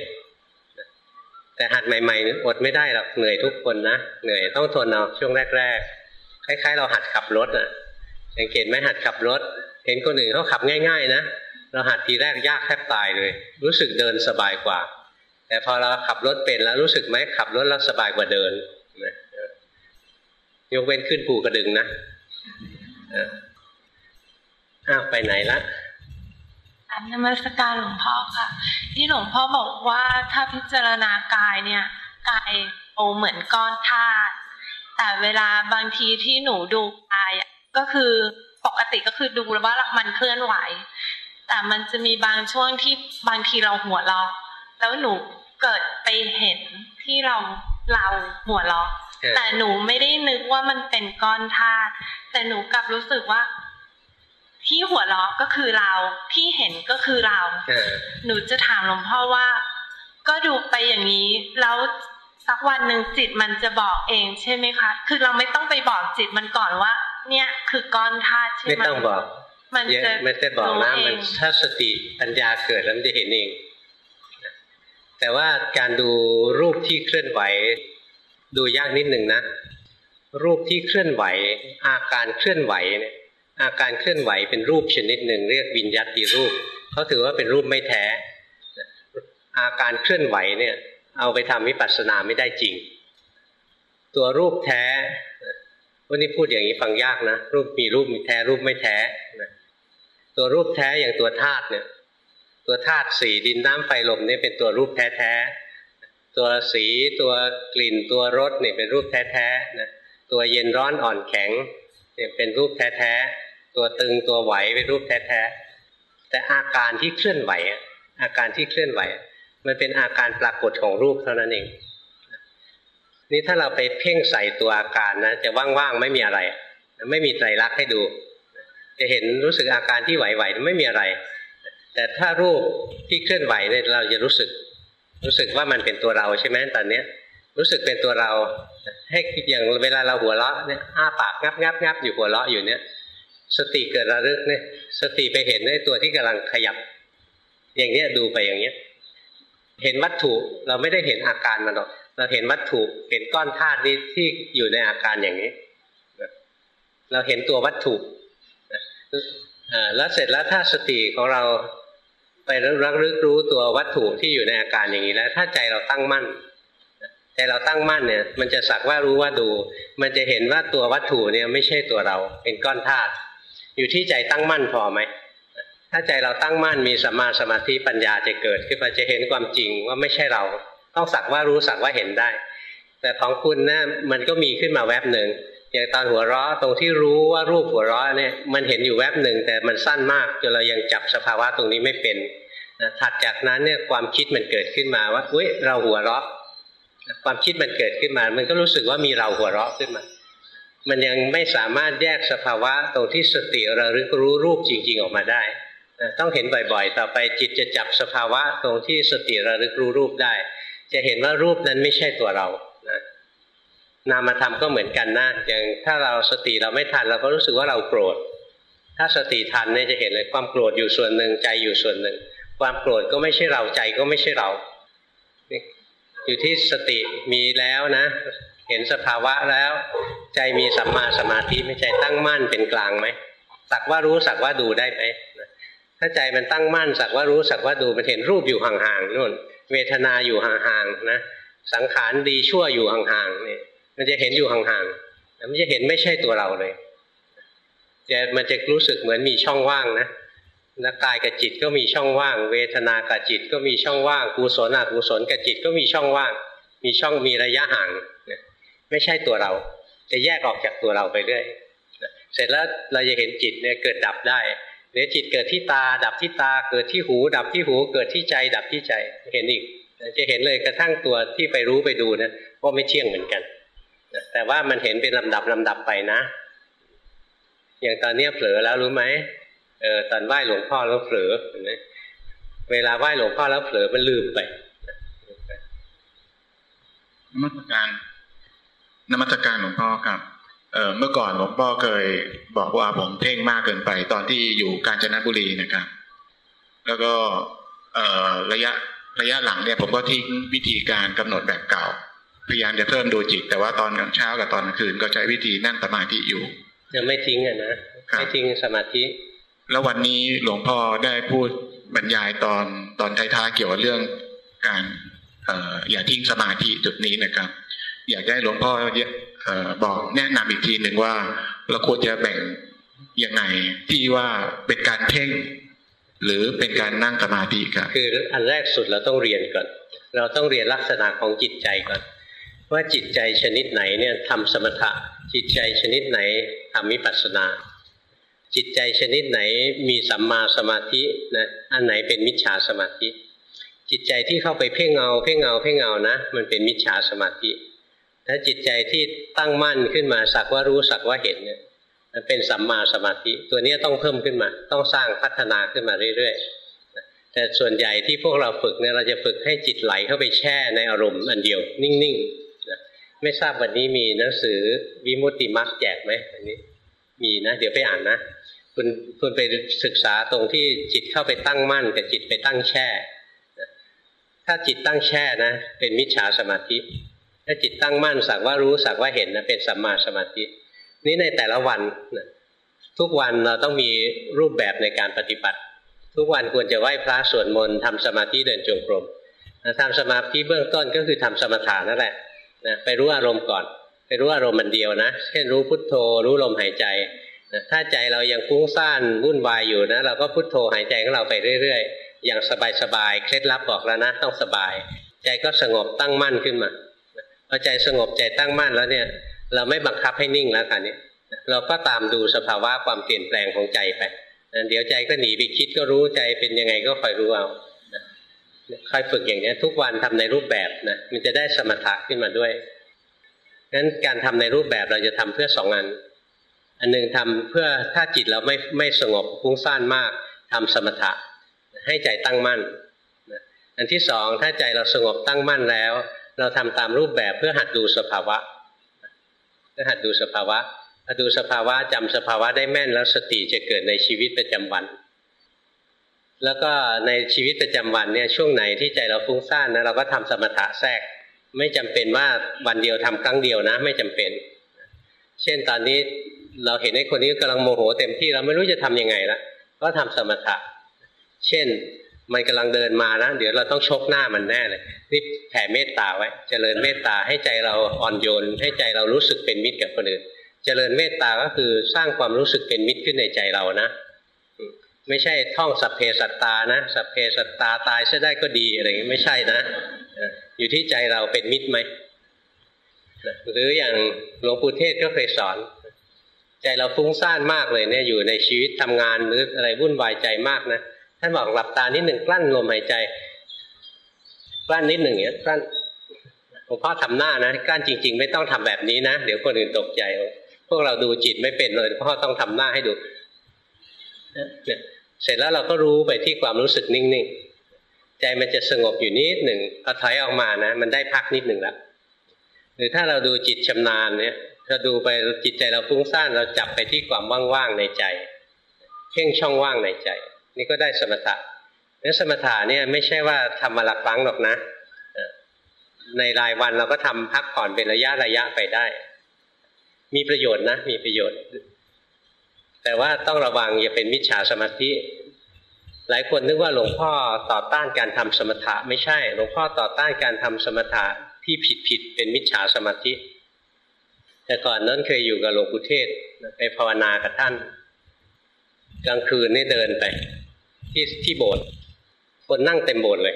แต่หัดใหม่ๆอดไม่ได้หรอกเหนื่อยทุกคนนะเหนื่อยต้องทนเอาช่วงแรกๆคล้าย ๆ เราหัดขับรถอะสังเกตไหมหัดขับรถ เห็นคนอื่นเขาขับง่าย ๆ นะ เราหัดทีแรกยากแทบตายเลย รู้สึกเดินสบายกว่า แต่พอเราขับรถเป็นแล้วรู้สึกไหมขับรถแล้วสบายกว่าเดินยกเว้นขึ้นภูกระดึงนะอ้าวไปไหนละอันนมัสการหลวงพ่อค่ะ ที่หลวงพ่อบอกว่าถ้าพิจารณากายเนี่ยกายโอเหมือนก้อนธาตุแต่เวลาบางทีที่หนูดูกายก็คือปกติก็คือดูแล้ว่ามันเคลื่อนไหว แต่มันจะมีบางช่วงที่บางทีเราหัวเราะแล้วหนูเกิดไปเห็นที่เราเราหัวเราะแต่หนูไม่ได้นึกว่ามันเป็นก้อนธาตุแต่หนูกลับรู้สึกว่า ที่หัวเราะก็คือเราที่เห็นก็คือเราหนูจะถามหลวงพ่อว่า ก็ดูไปอย่างนี้แล้วสักวันหนึ่งจิตมันจะบอกเองใช่ไหมคะ คือเราไม่ต้องไปบอกจิตมันก่อนว่า เนี่ยคือก้อนธาตุใช่ไหมไม่ต้องบอก มันจะไม่ได้บอกนะมันถ้าสติปัญญาเกิดแล้วมันจะเห็นเอง แต่ว่าการดูรูปที่เคลื่อนไหว ดูยากนิดหนึ่งนะ รูปที่เคลื่อนไหว อาการเคลื่อนไหวเนี่ยอาการเคลื่อนไหวเป็นรูปชนิดหนึ่งเรียกวิญญาติรูปเขาถือว่าเป็นรูปไม่แท้ อาการเคลื่อนไหวเนี่ย เอาไปทำวิปัสสนาไม่ได้จริง ตัวรูปแท้วันนี้พูดอย่างนี้ฟังยากนะ รูปมีรูปมีแท้รูปไม่แท้นะ ตัวรูปแท้อย่างตัวธาตุเนี่ย ตัวธาตุสีดินน้ำไฟลมนี่เป็นตัวรูปแท้ๆตัวสีตัวกลิ่นตัวรสเนี่ยเป็นรูปแท้ๆนะตัวเย็นร้อนอ่อนแข็งเนี่ยเป็นรูปแท้ๆตัวตึงตัวไหวเป็นรูปแท้ๆแต่อาการที่เคลื่อนไหวอาการที่เคลื่อนไหว มันเป็นอาการปรากฏของรูปเท่านั้นเองนี่ถ้าเราไปเพ่งใส่ตัวอาการนะจะว่างๆไม่มีอะไร ไม่มีไตรลักษณ์ให้ดู จะเห็นรู้สึกอาการที่ไหวๆไม่มีอะไร แต่ถ้ารูปที่เคลื่อนไหวเนี่ยเราจะรู้สึก รู้สึกว่ามันเป็นตัวเราใช่ไหมตอนเนี้ย รู้สึกเป็นตัวเรา ให้อย่างเวลาเราหัวเราะเนี่ยอ้าปากงับงับงับอยู่หัวเราะอยู่เนี่ย สติเกิดระลึกเนี่ย สติไปเห็นในตัวที่กำลังขยับ อย่างเนี้ยดูไปอย่างเนี้ย เห็นวัตถุเราไม่ได้เห็นอาการมันหรอกเราเห็นวัตถุเห็นก้อนธาตุนี้ที่อยู่ในอาการอย่างนี้ เราเห็นตัววัตถุ แล้วเสร็จแล้วถ้าสติของเราไประลึกรู้ตัววัตถุที่อยู่ในอาการอย่างนี้แล้ว ถ้าใจเราตั้งมั่นใจเราตั้งมั่นเนี่ย มันจะสักว่ารู้ว่าดู มันจะเห็นว่าตัววัตถุเนี่ยไม่ใช่ตัวเราเป็นก้อนธาตุอยู่ที่ใจตั้งมั่นพอไหมถ้าใจเราตั้งมั่นมีสัมมาสมาธิปัญญาจะเกิดขึ้นมาจะเห็นความจริงว่าไม่ใช่เรา ต้องสักว่ารู้สักว่าเห็นได้ แต่ของคุณนะมันก็มีขึ้นมาแวบหนึ่ง อย่างตอนหัวเราะตรงที่รู้ว่ารูปหัวเราะเนี่ยมันเห็นอยู่แวบหนึ่งแต่มันสั้นมากจนเรายังจับสภาวะตรงนี้ไม่เป็นนะถัดจากนั้นเนี่ยความคิดมันเกิดขึ้นมาว่าเฮ้ยเราหัวเราะ ความคิดมันเกิดขึ้นมา มันก็รู้สึกว่ามีเราหัวเราะขึ้นมา มันยังไม่สามารถแยกสภาวะตรงที่สติระลึกรู้รูปจริง ๆ ออกมาได้ต้องเห็นบ่อยๆ ต่อไปจิตจะจับสภาวะตรงที่สติระลึกรู้รูปได้ จะเห็นว่ารูปนั้นไม่ใช่ตัวเรา นามธรรมก็เหมือนกันนะอย่างถ้าเราสติเราไม่ทันเราก็รู้สึกว่าเราโกรธ ถ้าสติทันเนี่ยจะเห็นเลยความโกรธอยู่ส่วนหนึ่งใจอยู่ส่วนหนึ่ง ความโกรธก็ไม่ใช่เราใจก็ไม่ใช่เรา อยู่ที่สติมีแล้วนะ เห็นสภาวะแล้ว ใจมีสัมมาสมาธิไม่ใจตั้งมั่นเป็นกลางไหมสักว่ารู้สักว่าดูได้ไหมถ้าใจมันตั้งมั่นสักว่ารู้สักว่าดูมันเห็นรูปอยู่ห่างๆนู่น เวทนาอยู่ห่างๆนะสังขารดีชั่วอยู่ห่างๆเนี่ย มันจะเห็นอยู่ห่างๆมันจะเห็นไม่ใช่ตัวเราเลยจะมันจะรู้สึกเหมือนมีช่องว่างนะนะกายกับจิตก็มีช่องว่าง เวทนากับจิตก็มีช่องว่างกุศลอกุศลกับจิตก็มีช่องว่าง มีช่องมีระยะห่างไม่ใช่ตัวเรา จะแยกออกจากตัวเราไปเรื่อยเสร็จแล้วเราจะเห็นจิตเนี่ยเกิดดับได้เดี๋ยจิตเกิดที่ตา ดับที่ตา เกิดที่หู ดับที่หู เกิดที่ใจ ดับที่ใจเห็นอีกจะเห็นเลยกระทั่งตัวที่ไปรู้ไปดูนะว่าไม่เที่ยงเหมือนกัน แต่ว่ามันเห็นเป็นลำดับลำดับไปนะ อย่างตอนนี้เผลอแล้วรู้ไหมเออตอนไหว้หลวงพ่อแล้วเผลอเห็นไหมเวลาไหว้หลวงพ่อแล้วเผลอมันลืมไปนมัสการนมัสการหลวงพ่อครับเเมื่อก่อนหลวงพ่อเคยบอกว่าผมเพ่งมากเกินไป ตอนที่อยู่กาญจนบุรีนะครับ แล้วก็เระยะระยะหลังเนี่ยผมก็ทิ้งวิธีการกำหนดแบบเก่า พยายามจะเพิ่มดูจิต แต่ว่าตอนกลางเช้ากับตอนกลางคืนก็ใช้วิธีนั่งสมาธิอยู่ยังไม่ทิ้งอะนะไม่ทิ้งสมาธิ แล้ววันนี้หลวงพ่อได้พูดบรรยายตอนตอนท้ายๆเกี่ยวกับเรื่องการเอ่ออย่าทิ้งสมาธิจุดนี้นะครับ อยากให้หลวงพ่อบอกแนะนำอีกทีหนึ่งว่าเราควรจะแบ่งยังไงที่ว่าเป็นการเพ่ง หรือเป็นการนั่งสมาธิครับคืออันแรกสุดเราต้องเรียนก่อน เราต้องเรียนลักษณะของจิตใจก่อน ว่าจิตใจชนิดไหนเนี่ยทำสมถะ จิตใจชนิดไหนทำมิปัสสนา จิตใจชนิดไหนมีสัมมาสมาธินะอันไหนเป็นมิจฉาสมาธิ จิตใจที่เข้าไปเพ่งเงาเพ่งเงาเพ่งเงานะ มันเป็นมิจฉาสมาธิถ้าจิตใจที่ตั้งมั่นขึ้นมาสักว่ารู้สักว่าเห็นเนี่ยมันเป็นสัมมาสมาธิ ตัวนี้ต้องเพิ่มขึ้นมา ต้องสร้างพัฒนาขึ้นมาเรื่อยๆแต่ส่วนใหญ่ที่พวกเราฝึกเนี่ยเราจะฝึกให้จิตไหลเข้าไปแช่ในอารมณ์อันเดียว นิ่งๆ ไม่ทราบวันนี้มีหนังสือวิมุตติมัสแจกไหมอันนี้ มีนะ เดี๋ยวไปอ่านนะคุณคุณไปศึกษาตรงที่จิตเข้าไปตั้งมั่นกับจิตไปตั้งแช่ ถ้าจิตตั้งแช่นะ เป็นมิจฉาสมาธิ ถ้าจิตตั้งมั่นสักว่ารู้สักว่าเห็นนะเป็นสัมมาสมาธิ นี่ในแต่ละวันนะทุกวันเราต้องมีรูปแบบในการปฏิบัติ ทุกวันควรจะไหว้พระสวดมนต์ทำสมาธิเดินจงกรมทำสมาธิเบื้องต้นก็คือทำสมถะนั่นแหละ นะไปรู้อารมณ์ก่อน ไปรู้อารมณ์มันเดียวนะ เช่นรู้พุทโธ รู้ลมหายใจนะถ้าใจเรายังฟุ้งซ่านวุ่นวายอยู่นะ เราก็พุทโธหายใจของเราไปเรื่อยๆ อย่างสบายๆ เคล็ดลับบอกแล้วนะ ต้องสบาย ใจก็สงบตั้งมั่นขึ้นมาพอใจสงบใจตั้งมั่นแล้วเนี่ย เราไม่บังคับให้นิ่งแล้วกันเนี่ยเราก็ตามดูสภาวะความเปลี่ยนแปลงของใจไปเดี๋ยวใจก็หนีไปคิดก็รู้ใจเป็นยังไงก็คอยรู้เอา คอยฝึกอย่างนี้ทุกวันทำในรูปแบบนะมันจะได้สมถะขึ้นมาด้วยงั้นการทำในรูปแบบเราจะทำเพื่อสองอัน อันหนึ่งทำเพื่อถ้าจิตเราไม่ไม่สงบฟุ้งซ่านมากทำสมถะ ให้ใจตั้งมั่นอันที่สองถ้าใจเราสงบตั้งมั่นแล้ว เราทำตามรูปแบบเพื่อหัดดูสภาวะเพื่อหัดดูสภาวะหัดดูสภาวะจำสภาวะได้แม่นแล้วสติจะเกิดในชีวิตประจำวัน แล้วก็ในชีวิตประจำวันเนี่ยช่วงไหนที่ใจเราฟุ้งซ่านนะเราก็ทำสมถะแทรก ไม่จำเป็นว่าวันเดียวทำครั้งเดียวนะ ไม่จำเป็น เช่นตอนนี้เราเห็นไอ้คนนี้กำลังโมโหเต็มที่เราไม่รู้จะทํำยังไงละก็ทำสมถะ เช่นมันกำลังเดินมานะเดี๋ยวเราต้องชกหน้ามันแน่เลยรีบแผ่เมตตาไว้ เจริญเมตตาให้ใจเราอ่อนโยน ให้ใจเรารู้สึกเป็นมิตรกับคนอื่น เจริญเมตตาก็คือสร้างความรู้สึกเป็นมิตรขึ้นในใจเรานะ ไม่ใช่ท่องสัพเพสัตตานะ สัพเพสัตตาตายซะได้ก็ดีอะไรอย่างนี้ไม่ใช่นะ อยู่ที่ใจเราเป็นมิตรไหม หรืออย่างหลวงปู่เทศก็เคยสอน ใจเราฟุ้งซ่านมากเลยเนี่ยอยู่ในชีวิตทำงานหรืออะไรวุ่นวายใจมากนะ ท่านบอกหลับตานิดหนึ่งกลั้นลมหายใจกลั้นนิดหนึ่งเนี่ยกลั้นหลวงพ่อทำหน้านะกลั้นจริง ๆ ไม่ต้องทำแบบนี้นะเดี๋ยวคนอื่นตกใจ พวกเราดูจิตไม่เป็นเลยพ่อต้องทำหน้าให้ดูเนี่ย เสร็จแล้วเราก็รู้ไปที่ความรู้สึกนิ่งๆ ใจมันจะสงบอยู่นิดหนึ่งพอถอยออกมานะ มันได้พักนิดหนึ่งแล้วหรือถ้าเราดูจิตชำนาญเนี่ยถ้าดูไปจิตใจเราฟุ้งซ่านเราจับไปที่ความว่างๆในใจเพ่งช่องว่างในใจ นี่ก็ได้สมถะนั้นสมถะเนี่ยไม่ใช่ว่าทำมาหลักครั้งหรอกนะในรายวันเราก็ทำพักผ่อนเป็นระยะระยะไปได้ มีประโยชน์นะ มีประโยชน์ แต่ว่าต้องระวังอย่าเป็นมิจฉาสมาธิ หลายคนนึกว่าหลวงพ่อต่อต้านการทำสมถะไม่ใช่ หลวงพ่อต่อต้านการทำสมถะที่ผิดผิดเป็นมิจฉาสมาธิ แต่ก่อนนั้นเคยอยู่กับหลวงปู่เทศไปภาวนากับท่าน กลางคืนนี่เดินไป ที่ที่โบสถ์คนนั่งเต็มโบสถ์เลย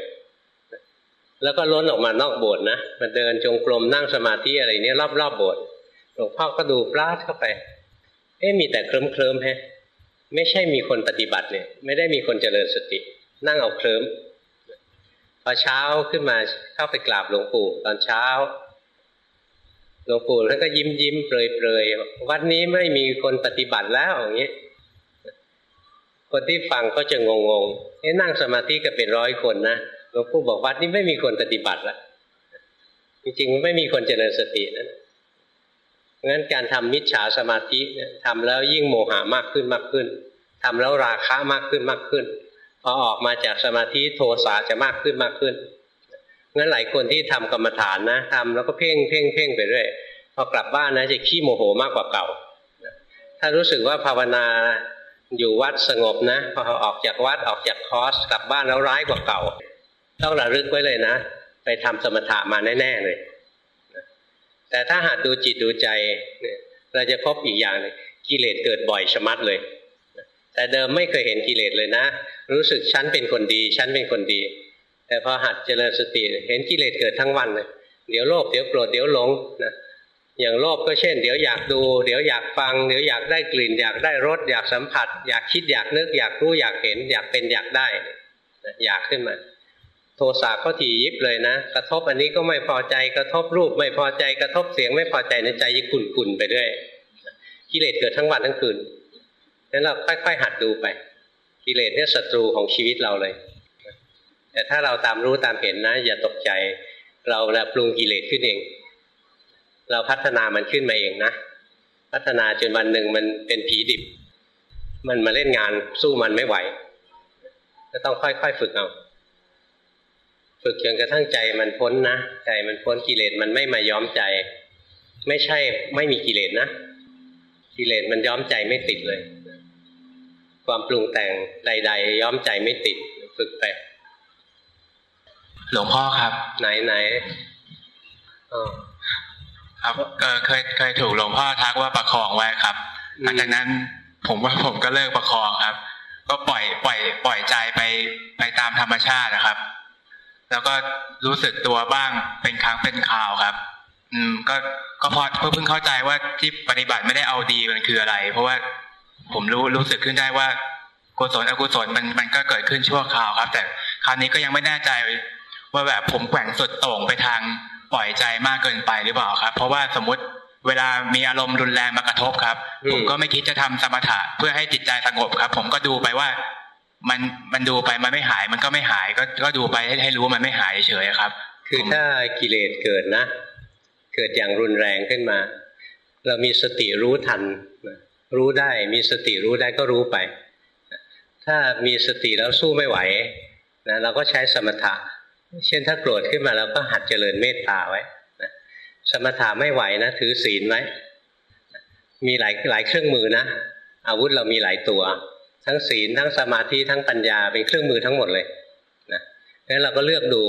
แล้วก็ล้นออกมานอกโบสถ์นะมาเดินจงกรมนั่งสมาธิอะไรเนี้ยรอบๆบโบสถ์หลวงพ่อก็ดูปลาดเข้าไป เอ๊ะมีแต่เคลิ้มเคลิ้มฮะไม่ใช่มีคนปฏิบัติเนี่ย ไม่ได้มีคนเจริญสติ นั่งเอาเคลิ้มพอเช้าขึ้นมาเข้าไปกราบหลวงปู่ตอนเช้าหลวงปู่แล้วก็ยิ้มยิ้มเปรยเปรยวัดนี้ไม่มีคนปฏิบัติแล้วอย่างนี้คนที่ฟังก็จะงงงเอ๊ะนั่งสมาธิก็เป็นร้อยคนนะหลวงปู่บอกวัดนี้ไม่มีคนปฏิบัติแล้วจริงๆไม่มีคนเจริญสตินั้น งั้นการทำมิจฉาสมาธิเนี่ยทำแล้วยิ่งโมหะมากขึ้นมากขึ้นทำแล้วราคะมากขึ้นมากขึ้นพอออกมาจากสมาธิโทสะจะมากขึ้นมากขึ้นงั้นหลายคนที่ทำกรรมฐานนะทำแล้วก็เพ่งเพ่งเพ่งไปเรื่อยพอกลับบ้านนะจะขี้โมโหมากกว่าเก่า ถ้ารู้สึกว่าภาวนาอยู่วัดสงบนะพอออกจากวัดออกจากคอร์สกลับบ้านแล้วร้ายกว่าเก่า ต้องระลึกไว้เลยนะ ไปทำสมถะมาแน่ๆเลย แต่ถ้าหากดูจิตดูใจเราจะพบอีกอย่างนึงกิเลสเกิดบ่อยชะมัดเลย แต่เดิมไม่เคยเห็นกิเลสเลยนะ รู้สึกฉันเป็นคนดี ฉันเป็นคนดี แต่พอหัดเจริญสติเห็นกิเลสเกิดทั้งวันเลยเดี๋ยวโลภเดี๋ยวโกรธเดี๋ยวหลงนะอย่างโลภก็เช่น เดี๋ยวอยากดู เดี๋ยวอยากฟัง เดี๋ยวอยากได้กลิ่น อยากได้รสอยากสัมผัส อยากคิดอยากนึกอยากรู้อยากเห็น อยากเป็นอยากได้ อยากขึ้นมา โทสะก็ถี่ยิบเลยนะ กระทบอันนี้ก็ไม่พอใจกระทบรูปไม่พอใจกระทบเสียงไม่พอใจในใจยิ่งกุ่นไปเรื่อยกิเลสเกิดทั้งวันทั้งคืนนั้นเราค่อยๆหัดดูไป กิเลสเนี่ยศัตรูของชีวิตเราเลย แต่ถ้าเราตามรู้ตามเห็นนะ อย่าตกใจ เราละปรุงกิเลสขึ้นเอง เราพัฒนามันขึ้นมาเองนะพัฒนาจนวันหนึ่งมันเป็นผีดิบ มันมาเล่นงานสู้มันไม่ไหวก็ต้องค่อยๆฝึกเอา ฝึกจนกระทั่งใจมันพ้นนะ ใจมันพ้นกิเลสมันไม่มาย้อมใจ ไม่ใช่ไม่มีกิเลสนะกิเลสมันย้อมใจไม่ติดเลย ความปรุงแต่งใด ๆ ย้อมใจไม่ติด ฝึกไปหลวงพ่อครับ ไหนไหนครับเคยเคยถูกหลวงพ่อทักว่าประคองไว้ครับหลังจากนั้นผมว่าผมก็เลิกประคองครับ ก็ปล่อยปล่อย ปล่อยใจไปไปตามธรรมชาตินะครับ แล้วก็รู้สึกตัวบ้างเป็นครั้งเป็นคราวครับ อืม ก็ก็พอเพิ่งเข้าใจว่าที่ปฏิบัติไม่ได้เอาดีมันคืออะไร เพราะว่าผมรู้รู้สึกขึ้นได้ว่ากุศลอกุศลมันมันก็เกิดขึ้นชั่วคราวครับ แต่คราวนี้ก็ยังไม่แน่ใจว่าแบบผมแกว่งสุดโต่งไปทางปล่อยใจมากเกินไปหรือเปล่าครับ เพราะว่าสมมติเวลามีอารมณ์รุนแรงมากระทบครับ ผมก็ไม่คิดจะทำสมถะเพื่อให้จิตใจสงบครับ ผมก็ดูไปว่า มันมันดูไปมันไม่หายมันก็ไม่หายก็ก็ดูไปให้ให้รู้ว่ามันไม่หายเฉยครับ คือถ้ากิเลสเกิดนะ เกิดอย่างรุนแรงขึ้นมา เรามีสติรู้ทัน รู้ได้มีสติรู้ได้ก็รู้ไป ถ้ามีสติแล้วสู้ไม่ไหวนะเราก็ใช้สมถะ เช่นถ้าโกรธขึ้นมาเราก็หัดเจริญเมตตาไว้นะสมถะไม่ไหวนะ ถือศีลไว้มีหลายหลายเครื่องมือนะอาวุธเรามีหลายตัว ทั้งศีลทั้งสมาธิทั้งปัญญาเป็นเครื่องมือทั้งหมดเลยนะงั้นเราก็เลือกดู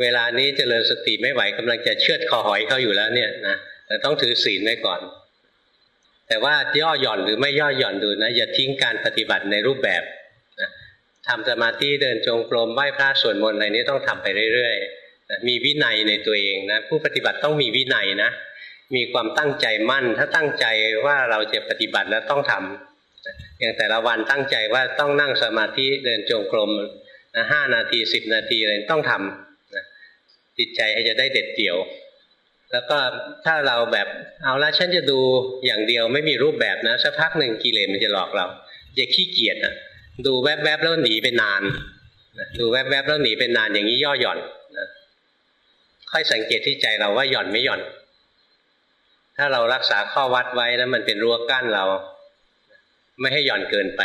เวลานี้เจริญสติไม่ไหวกำลังจะเชือดคอหอยเขาอยู่แล้วเนี่ยนะแต่ต้องถือศีลไว้ก่อน แต่ว่าย่อหย่อนหรือไม่ย่อหย่อนดูนะอย่าทิ้งการปฏิบัติในรูปแบบนะทำสมาธิเดินจงกรมไหว้พระสวดมนต์อะไรนี้ต้องทำไปเรื่อยๆนะมีวินัยในตัวเองนะผู้ปฏิบัติต้องมีวินัยนะมีความตั้งใจมั่น ถ้าตั้งใจว่าเราจะปฏิบัติแล้วต้องทำ อย่างแต่ละวันตั้งใจว่าต้องนั่งสมาธิเดินจงกรมนะห้านาทีสิบนาทีอะไรต้องทำนะจิตใจจะได้เด็ดเดี่ยว แล้วก็ถ้าเราแบบเอาละฉันจะดูอย่างเดียวไม่มีรูปแบบนะสักพักหนึ่งกิเลสมันจะหลอกเราจะขี้เกียจนะดูแวบๆแล้วหนีไปนานนะดูแวบๆแล้วหนีไปนานอย่างนี้ย่อหย่อนนะค่อยสังเกตที่ใจเราว่าหย่อนไม่หย่อน ถ้าเรารักษาข้อวัดไว้แล้วมันเป็นรั้วกั้นเรา ไม่ให้หย่อนเกินไป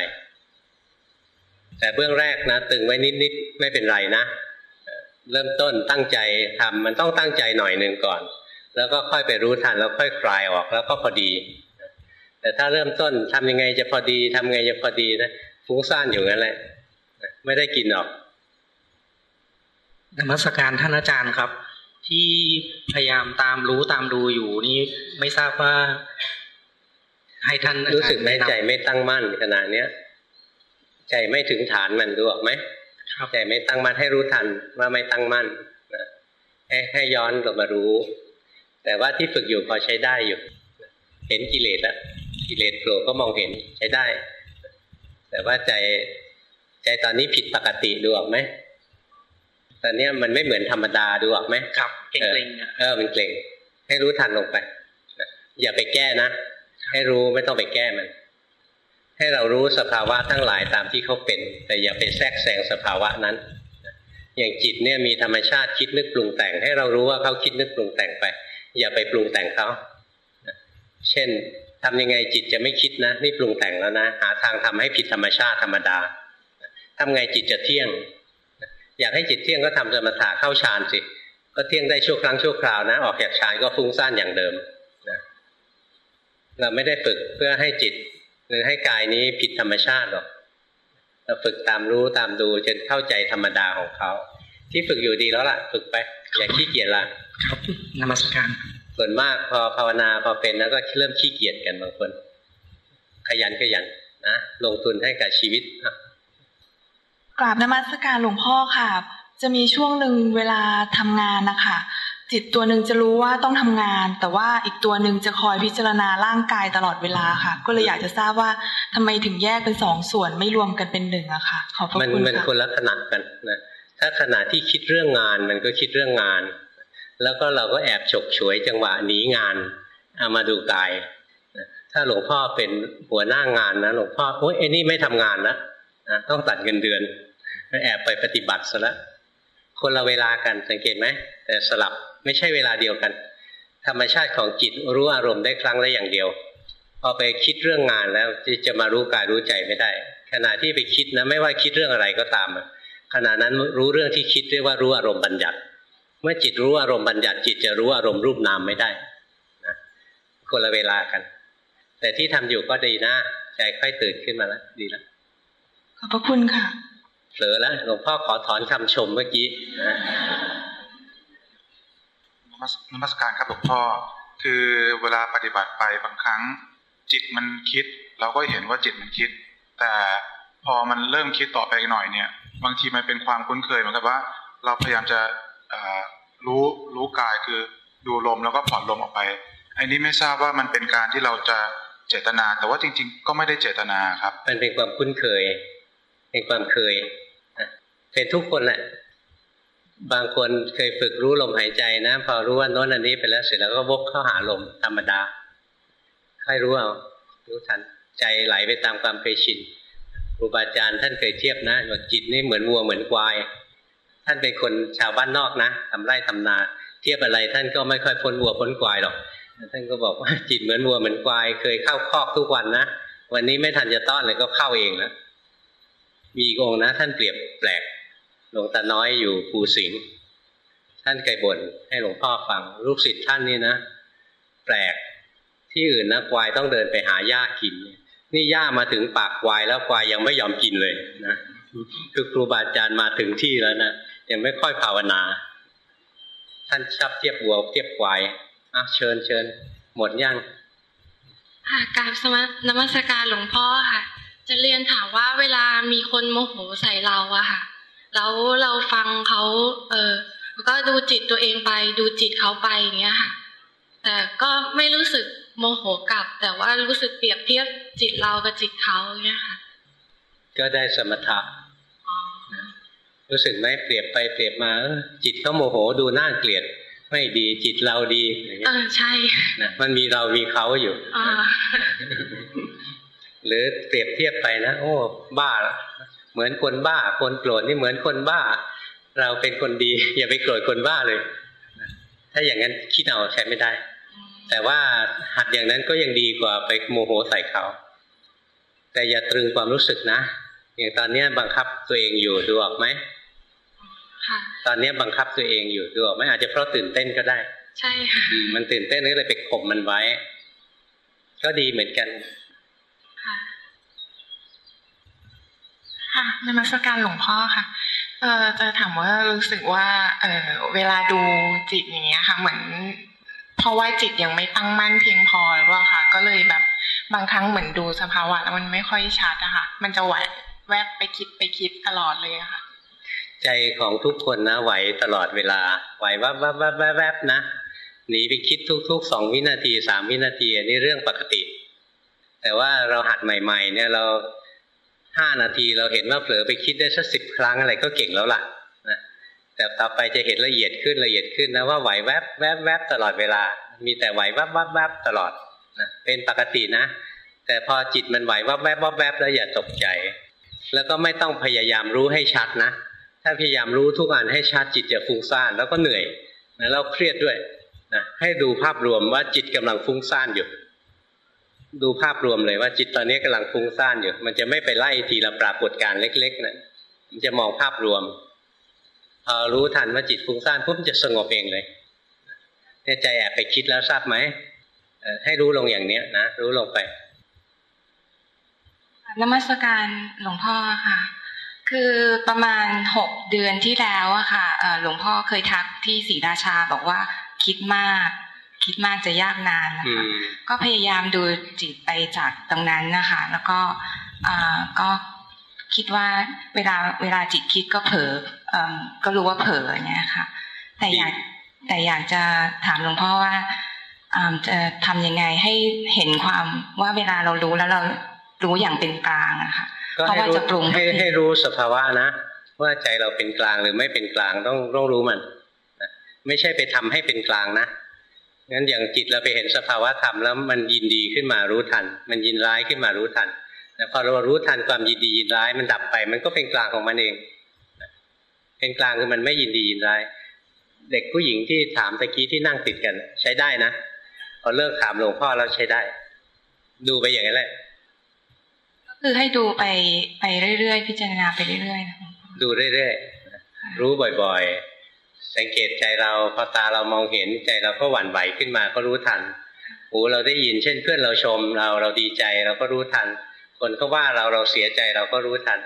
แต่เบื้องแรกนะตึงไว้นิดๆไม่เป็นไรนะ เริ่มต้นตั้งใจทำมันต้องตั้งใจหน่อยหนึ่งก่อน แล้วก็ค่อยไปรู้ทันแล้วค่อยคลายออกแล้วก็พอดี แต่ถ้าเริ่มต้นทำยังไงจะพอดีทำไงจะพอดีนะฟุ้งซ่านอยู่งั้นแหละไม่ได้กินหรอกนมัสการท่านอาจารย์ครับ ที่พยายามตามรู้ตามดูอยู่นี่ไม่ทราบว่า ให้ท่านรู้สึกไหมใจไม่ตั้งมั่นขนาดเนี้ยใจไม่ถึงฐานมันดูออกไหมใจไม่ตั้งมั่นให้รู้ทันว่าไม่ตั้งมั่นให้ให้ย้อนกลับมารู้ แต่ว่าที่ฝึกอยู่พอใช้ได้อยู่ เห็นกิเลสแล้วกิเลสโผล่ก็มองเห็นใช้ได้ แต่ว่าใจใจตอนนี้ผิดปกติดูออกไหมตอนนี้มันไม่เหมือนธรรมดาดูออกไหมครับเกร็งเออมันเกร็งให้รู้ทันลงไป อย่าไปแก้นะ ให้รู้ไม่ต้องไปแก้มัน ให้เรารู้สภาวะทั้งหลายตามที่เขาเป็น แต่อย่าไปแทรกแซงสภาวะนั้น อย่างจิตเนี่ยมีธรรมชาติคิดนึกปรุงแต่ง ให้เรารู้ว่าเขาคิดนึกปรุงแต่งไป อย่าไปปรุงแต่งเขาเช่นทำยังไงจิตจะไม่คิดนะ นี่ปรุงแต่งแล้วนะหาทางทำให้ผิดธรรมชาติธรรมดาทำไงจิตจะเที่ยง อยากให้จิตเที่ยงก็ทำสมถะเข้าฌานสิก็เที่ยงได้ชั่วครั้งชั่วคราวนะ ออกจากฌานก็ฟุ้งซ่านอย่างเดิม เราไม่ได้ฝึกเพื่อให้จิต หรือให้กายนี้ผิดธรรมชาติหรอกเราฝึกตามรู้ตามดูจนเข้าใจธรรมดาของเขา ที่ฝึกอยู่ดีแล้วล่ะ ฝึกไป อย่าขี้เกียจละครับนมัสการส่วนมากพอภาวนาพอเป็นแล้วก็เริ่มขี้เกียจกันบางคน ขยันขยันนะลงทุนให้กับชีวิตกราบนมัสการหลวงพ่อค่ะ จะมีช่วงหนึ่งเวลาทำงานนะคะ จิตตัวหนึ่งจะรู้ว่าต้องทำงาน แต่ว่าอีกตัวหนึ่งจะคอยพิจารณาร่างกายตลอดเวลาค่ะ ก็เลยอยากจะทราบว่าทำไมถึงแยกเป็นสองส่วนไม่รวมกันเป็นหนึ่งอะค่ะ ขอบพระคุณค่ะมันเป็นคนละขนาดกันนะถ้าขณะที่คิดเรื่องงานมันก็คิดเรื่องงาน แล้วก็เราก็แอบฉกฉวยจังหวะหนีงานเอามาดูกาย ถ้าหลวงพ่อเป็นหัวหน้างานนะหลวงพ่อโอ้ยไอ้นี่ไม่ทำงานนะต้องตัดเงินเดือนแอบไปปฏิบัติซะละ คนละเวลากันสังเกตไหมแต่สลับไม่ใช่เวลาเดียวกัน ธรรมชาติของจิตรู้อารมณ์ได้ครั้งละอย่างเดียวพอไปคิดเรื่องงานแล้วจะมารู้กายรู้ใจไม่ได้ ขณะที่ไปคิดนะไม่ว่าคิดเรื่องอะไรก็ตามขณะนั้นรู้เรื่องที่คิดเรียกว่ารู้อารมณ์บัญญัติ เมื่อจิตรู้อารมณ์บัญญัติ จิตจะรู้อารมณ์รูปนามไม่ได้นะคนละเวลากัน แต่ที่ทำอยู่ก็ดีนะใจค่อยตื่นขึ้นมาแล้วดีแล้วขอบพระคุณค่ะ เผลอแล้วหลวงพ่อขอถอนคำชมเมื่อกี้นะนมัสการครับหลวงพ่อคือเวลาปฏิบัติไปบางครั้ง จิตมันคิด เราก็เห็นว่าจิตมันคิด แต่พอมันเริ่มคิดต่อไปหน่อยเนี่ย บางทีมันเป็นความคุ้นเคยเหมือนกับว่า เราพยายามจะรู้รู้กายคือดูลมแล้วก็ผ่อนลมออกไปอันนี้ไม่ทราบว่ามันเป็นการที่เราจะเจตนา แต่ว่าจริง ๆ ก็ไม่ได้เจตนาครับ มันเป็นความคุ้นเคย เป็นความเคย เป็นทุกคนแหละ บางคนเคยฝึกรู้ลมหายใจนะ พอรู้ว่าโน้นอันนี้ไปแล้วเสร็จแล้วก็วกเข้าหาลมธรรมดาค่อยรู้เอารู้ทันใจไหลไปตามความเคยชินครูบาอาจารย์ท่านเคยเทียบนะว่าจิตนี่เหมือนวัวเหมือนควาย ท่านเป็นคนชาวบ้านนอกนะทำไร่ทำนา เทียบอะไรท่านก็ไม่ค่อยพ้นวัวพ้นควายหรอกท่านก็บอกว่าจิตเหมือนวัวเหมือนควาย เคยเข้าคอกทุกวันนะวันนี้ไม่ทันจะต้อนเลยก็เข้าเองนะมีองค์นะ ท่านเปรียบแปลก หลวงตาน้อยอยู่ภูสิงห์ท่านเคยบ่นให้หลวงพ่อฟังลูกศิษย์ท่านนี่นะ แปลกที่อื่นนะควายต้องเดินไปหาหญ้ากิน นี่หญ้ามาถึงปากควายแล้วควายยังไม่ยอมกินเลยนะคือครูบาอาจารย์มาถึงที่แล้วนะยังไม่ค่อยภาวนา ท่านชับเทียบวัวเทียบควายอะเชิญเชิญหมดยังค่ะกราบสมนมัสการหลวงพ่อค่ะ จะเรียนถามว่าเวลามีคนโมโหใส่เราอะค่ะ แล้วเราฟังเขาเออก็ดูจิตตัวเองไป ดูจิตเขาไปอย่างเงี้ยค่ะ แต่ก็ไม่รู้สึกโมโหกลับ แต่ว่ารู้สึกเปรียบเทียบจิตเรากับจิตเขาเงี้ยค่ะ ก็ได้สมถะรู้สึกไหมเปรียบไปเปรียบมาจิตเขาโมโหดูน่าเกลียด ไม่ดีจิตเราดีอย่างเงี้ยเออใช่นะมันมีเรามีเขาอยู่หรือเปรียบเทียบไปนะ โอ้ บ้า เหมือนคนบ้า คนโกรธนี่เหมือนคนบ้า เราเป็นคนดี อย่าไปโกรธคนบ้าเลย ถ้าอย่างนั้นคิดเอาใช้ไม่ได้ แต่ว่าหัดอย่างนั้นก็ยังดีกว่าไปโมโหใส่เขา แต่อย่าตรึงความรู้สึกนะ อย่างตอนนี้บังคับตัวเองอยู่ดูออกไหมตอนนี้บังคับตัวเองอยู่ดูออกไหมอาจจะเพราะตื่นเต้นก็ได้ ใช่ค่ะมันตื่นเต้นก็เลยไปข่มมันไว้ ก็ดีเหมือนกัน ค่ะนมัสการหลวงพ่อค่ะ เอ่อจะถามว่ารู้สึกว่า เอ่อเวลาดูจิตอย่างเงี้ยค่ะ เหมือนเพราะว่าจิตยังไม่ตั้งมั่นเพียงพอหรือเปล่าค่ะก็เลยแบบบางครั้งเหมือนดูสภาวะแล้วมันไม่ค่อยชัดอะค่ะ มันจะไหวแวบไปคิดไปคิดตลอดเลยอะค่ะ ใจของทุกคนนะไหวตลอดเวลา ไหววับวับวับวับวับนะหนีไปคิดทุกๆสองวินาทีสามวินาทีอันนี้เรื่องปกติ แต่ว่าเราหัดใหม่ ๆ เนี่ยเรา ห้านาทีเราเห็นว่าเผลอไปคิดได้สักสิบครั้งอะไรก็เก่งแล้วล่ะนะแต่ต่อไปจะเห็นละเอียดขึ้นละเอียดขึ้นนะว่าไหวแวบแวบแวบตลอดเวลา มีแต่ไหวแวับวับวับตลอดนะเป็นปกตินะ แต่พอจิตมันไหวแวบแวบแวบแล้วอย่าตกใจ แล้วก็ไม่ต้องพยายามรู้ให้ชัดนะถ้าพยายามรู้ทุกอันให้ชัดจิตจะฟุ้งซ่านแล้วก็เหนื่อยนะแล้วเครียดด้วยนะให้ดูภาพรวมว่าจิตกำลังฟุ้งซ่านอยู่ ดูภาพรวมเลยว่าจิตตอนนี้กำลังฟุ้งซ่านอยู่ มันจะไม่ไปไล่ทีละปรากฏการเล็กๆนะมันจะมองภาพรวมพอรู้ทันว่าจิตฟุ้งซ่านปุ๊บจะสงบเองเลยเนี่ยใจแอบไปคิดแล้วทราบไหมให้รู้ลงอย่างเนี้ยนะรู้ลงไปนมัสการหลวงพ่อค่ะ คือประมาณหกเดือนที่แล้วอะค่ะหลวงพ่อเคยทักที่ศรีราชาบอกว่าคิดมาก คิดมากจะยากนานนะคะก็พยายามดูจิตไปจากตรงนั้นนะคะ แล้วก็ก็คิดว่าเวลาเวลาจิตคิดก็เผลอก็รู้ว่าเผลอเนี่ยค่ะ แต่อยากแต่อยากจะถามหลวงพ่อว่าจะทำยังไงให้เห็นความว่าเวลาเรารู้แล้วเรารู้อย่างเป็นกลางอะค่ะเพราะว่าจะปรุงให้ให้รู้สภาวะนะ ว่าใจเราเป็นกลางหรือไม่เป็นกลางต้องต้องรู้มันไม่ใช่ไปทำให้เป็นกลางนะ งั้นอย่างจิตเราไปเห็นสภาวะธรรมแล้วมันยินดีขึ้นมารู้ทัน มันยินร้ายขึ้นมารู้ทันแต่พอเรารู้ทันความยินดียินร้ายมันดับไป มันก็เป็นกลางของมันเอง เป็นกลางคือมันไม่ยินดียินร้าย เด็กผู้หญิงที่ถามตะกี้ที่นั่งติดกัน ใช้ได้นะพอเลิกถามหลวงพ่อแล้วใช้ได้ ดูไปอย่างนั้นแหละก็คือให้ดูไปไปเรื่อยๆพิจารณาไปเรื่อยๆดูเรื่อยๆรู้บ่อยๆ สังเกตใจเราพอตาเรามองเห็นใจเราก็หวั่นไหวขึ้นมาก็รู้ทัน หูเราได้ยินเช่นเพื่อนเราชมเราเราดีใจเราก็รู้ทัน คนก็ว่าเราเราเสียใจเราก็รู้ทัน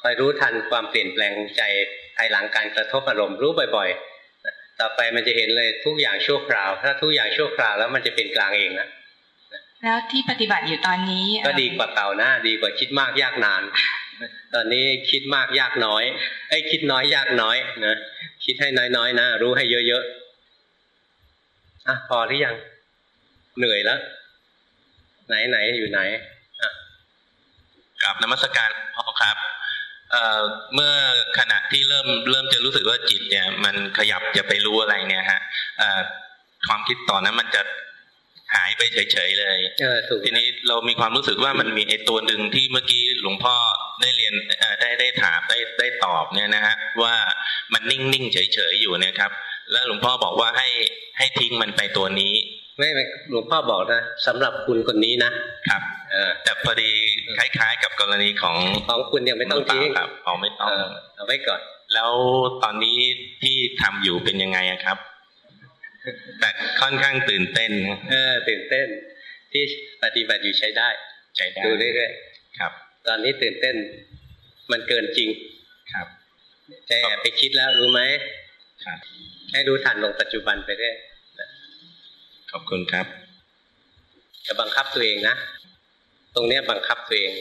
คอยรู้ทันความเปลี่ยนแปลงใจภายหลังการกระทบอารมณ์รู้บ่อยๆ ต่อไปมันจะเห็นเลยทุกอย่างชั่วคราว ถ้าทุกอย่างชั่วคราวแล้วมันจะเป็นกลางเองนะแล้วที่ปฏิบัติอยู่ตอนนี้ ก็ดีกว่าเก่านะดีกว่าคิดมากยากนาน ตอนนี้คิดมากยากน้อยไอ้คิดน้อยยากน้อยนะ คิดให้น้อยๆนะรู้ให้เยอะๆอะพอหรือยัง เหนื่อยแล้ว ไหนๆอยู่ไหนอะกับนมัสการพ่อครับเอ่อเมื่อขณะที่เริ่มเริ่มจะรู้สึกว่าจิตเนี่ย มันขยับจะไปรู้อะไรเนี่ยฮะเอ่อความคิดต่อนนั้นมันจะ หายไปเฉยๆเลยเออถูกทีนี้เรามีความรู้สึกว่ามันมีไอ้ตัวหนึ่งที่เมื่อกี้หลวงพ่อได้เรียนได้ได้ถามได้ได้ตอบเนี่ยนะฮะว่ามันนิ่งๆเฉยๆอยู่เนี่ยครับ แล้วหลวงพ่อบอกว่าให้ให้ทิ้งมันไปตัวนี้ไม่ไม่หลวงพ่อบอกนะสำหรับคุณคนนี้นะครับเออแต่พอดีคล้าย ๆ กับกรณีของของคุณยังไม่ต้องทิ้งครับเอาไม่ต้องเอาไว้ก่อน แล้วตอนนี้ที่ทำอยู่เป็นยังไงครับ แต่ค่อนข้างตื่นเต้นเออตื่นเต้น ที่ปฏิบัติอยู่ใช้ได้ใช้ได้ดูเรื่อยครับๆตอนนี้ตื่นเต้น มันเกินจริงครับใจแอบไปคิดแล้วรู้ไหมครับให้รู้ทันลงปัจจุบันไปเรื่อยขอบคุณครับ จะบังคับตัวเองนะ ตรงเนี้ยบังคับตัวเอง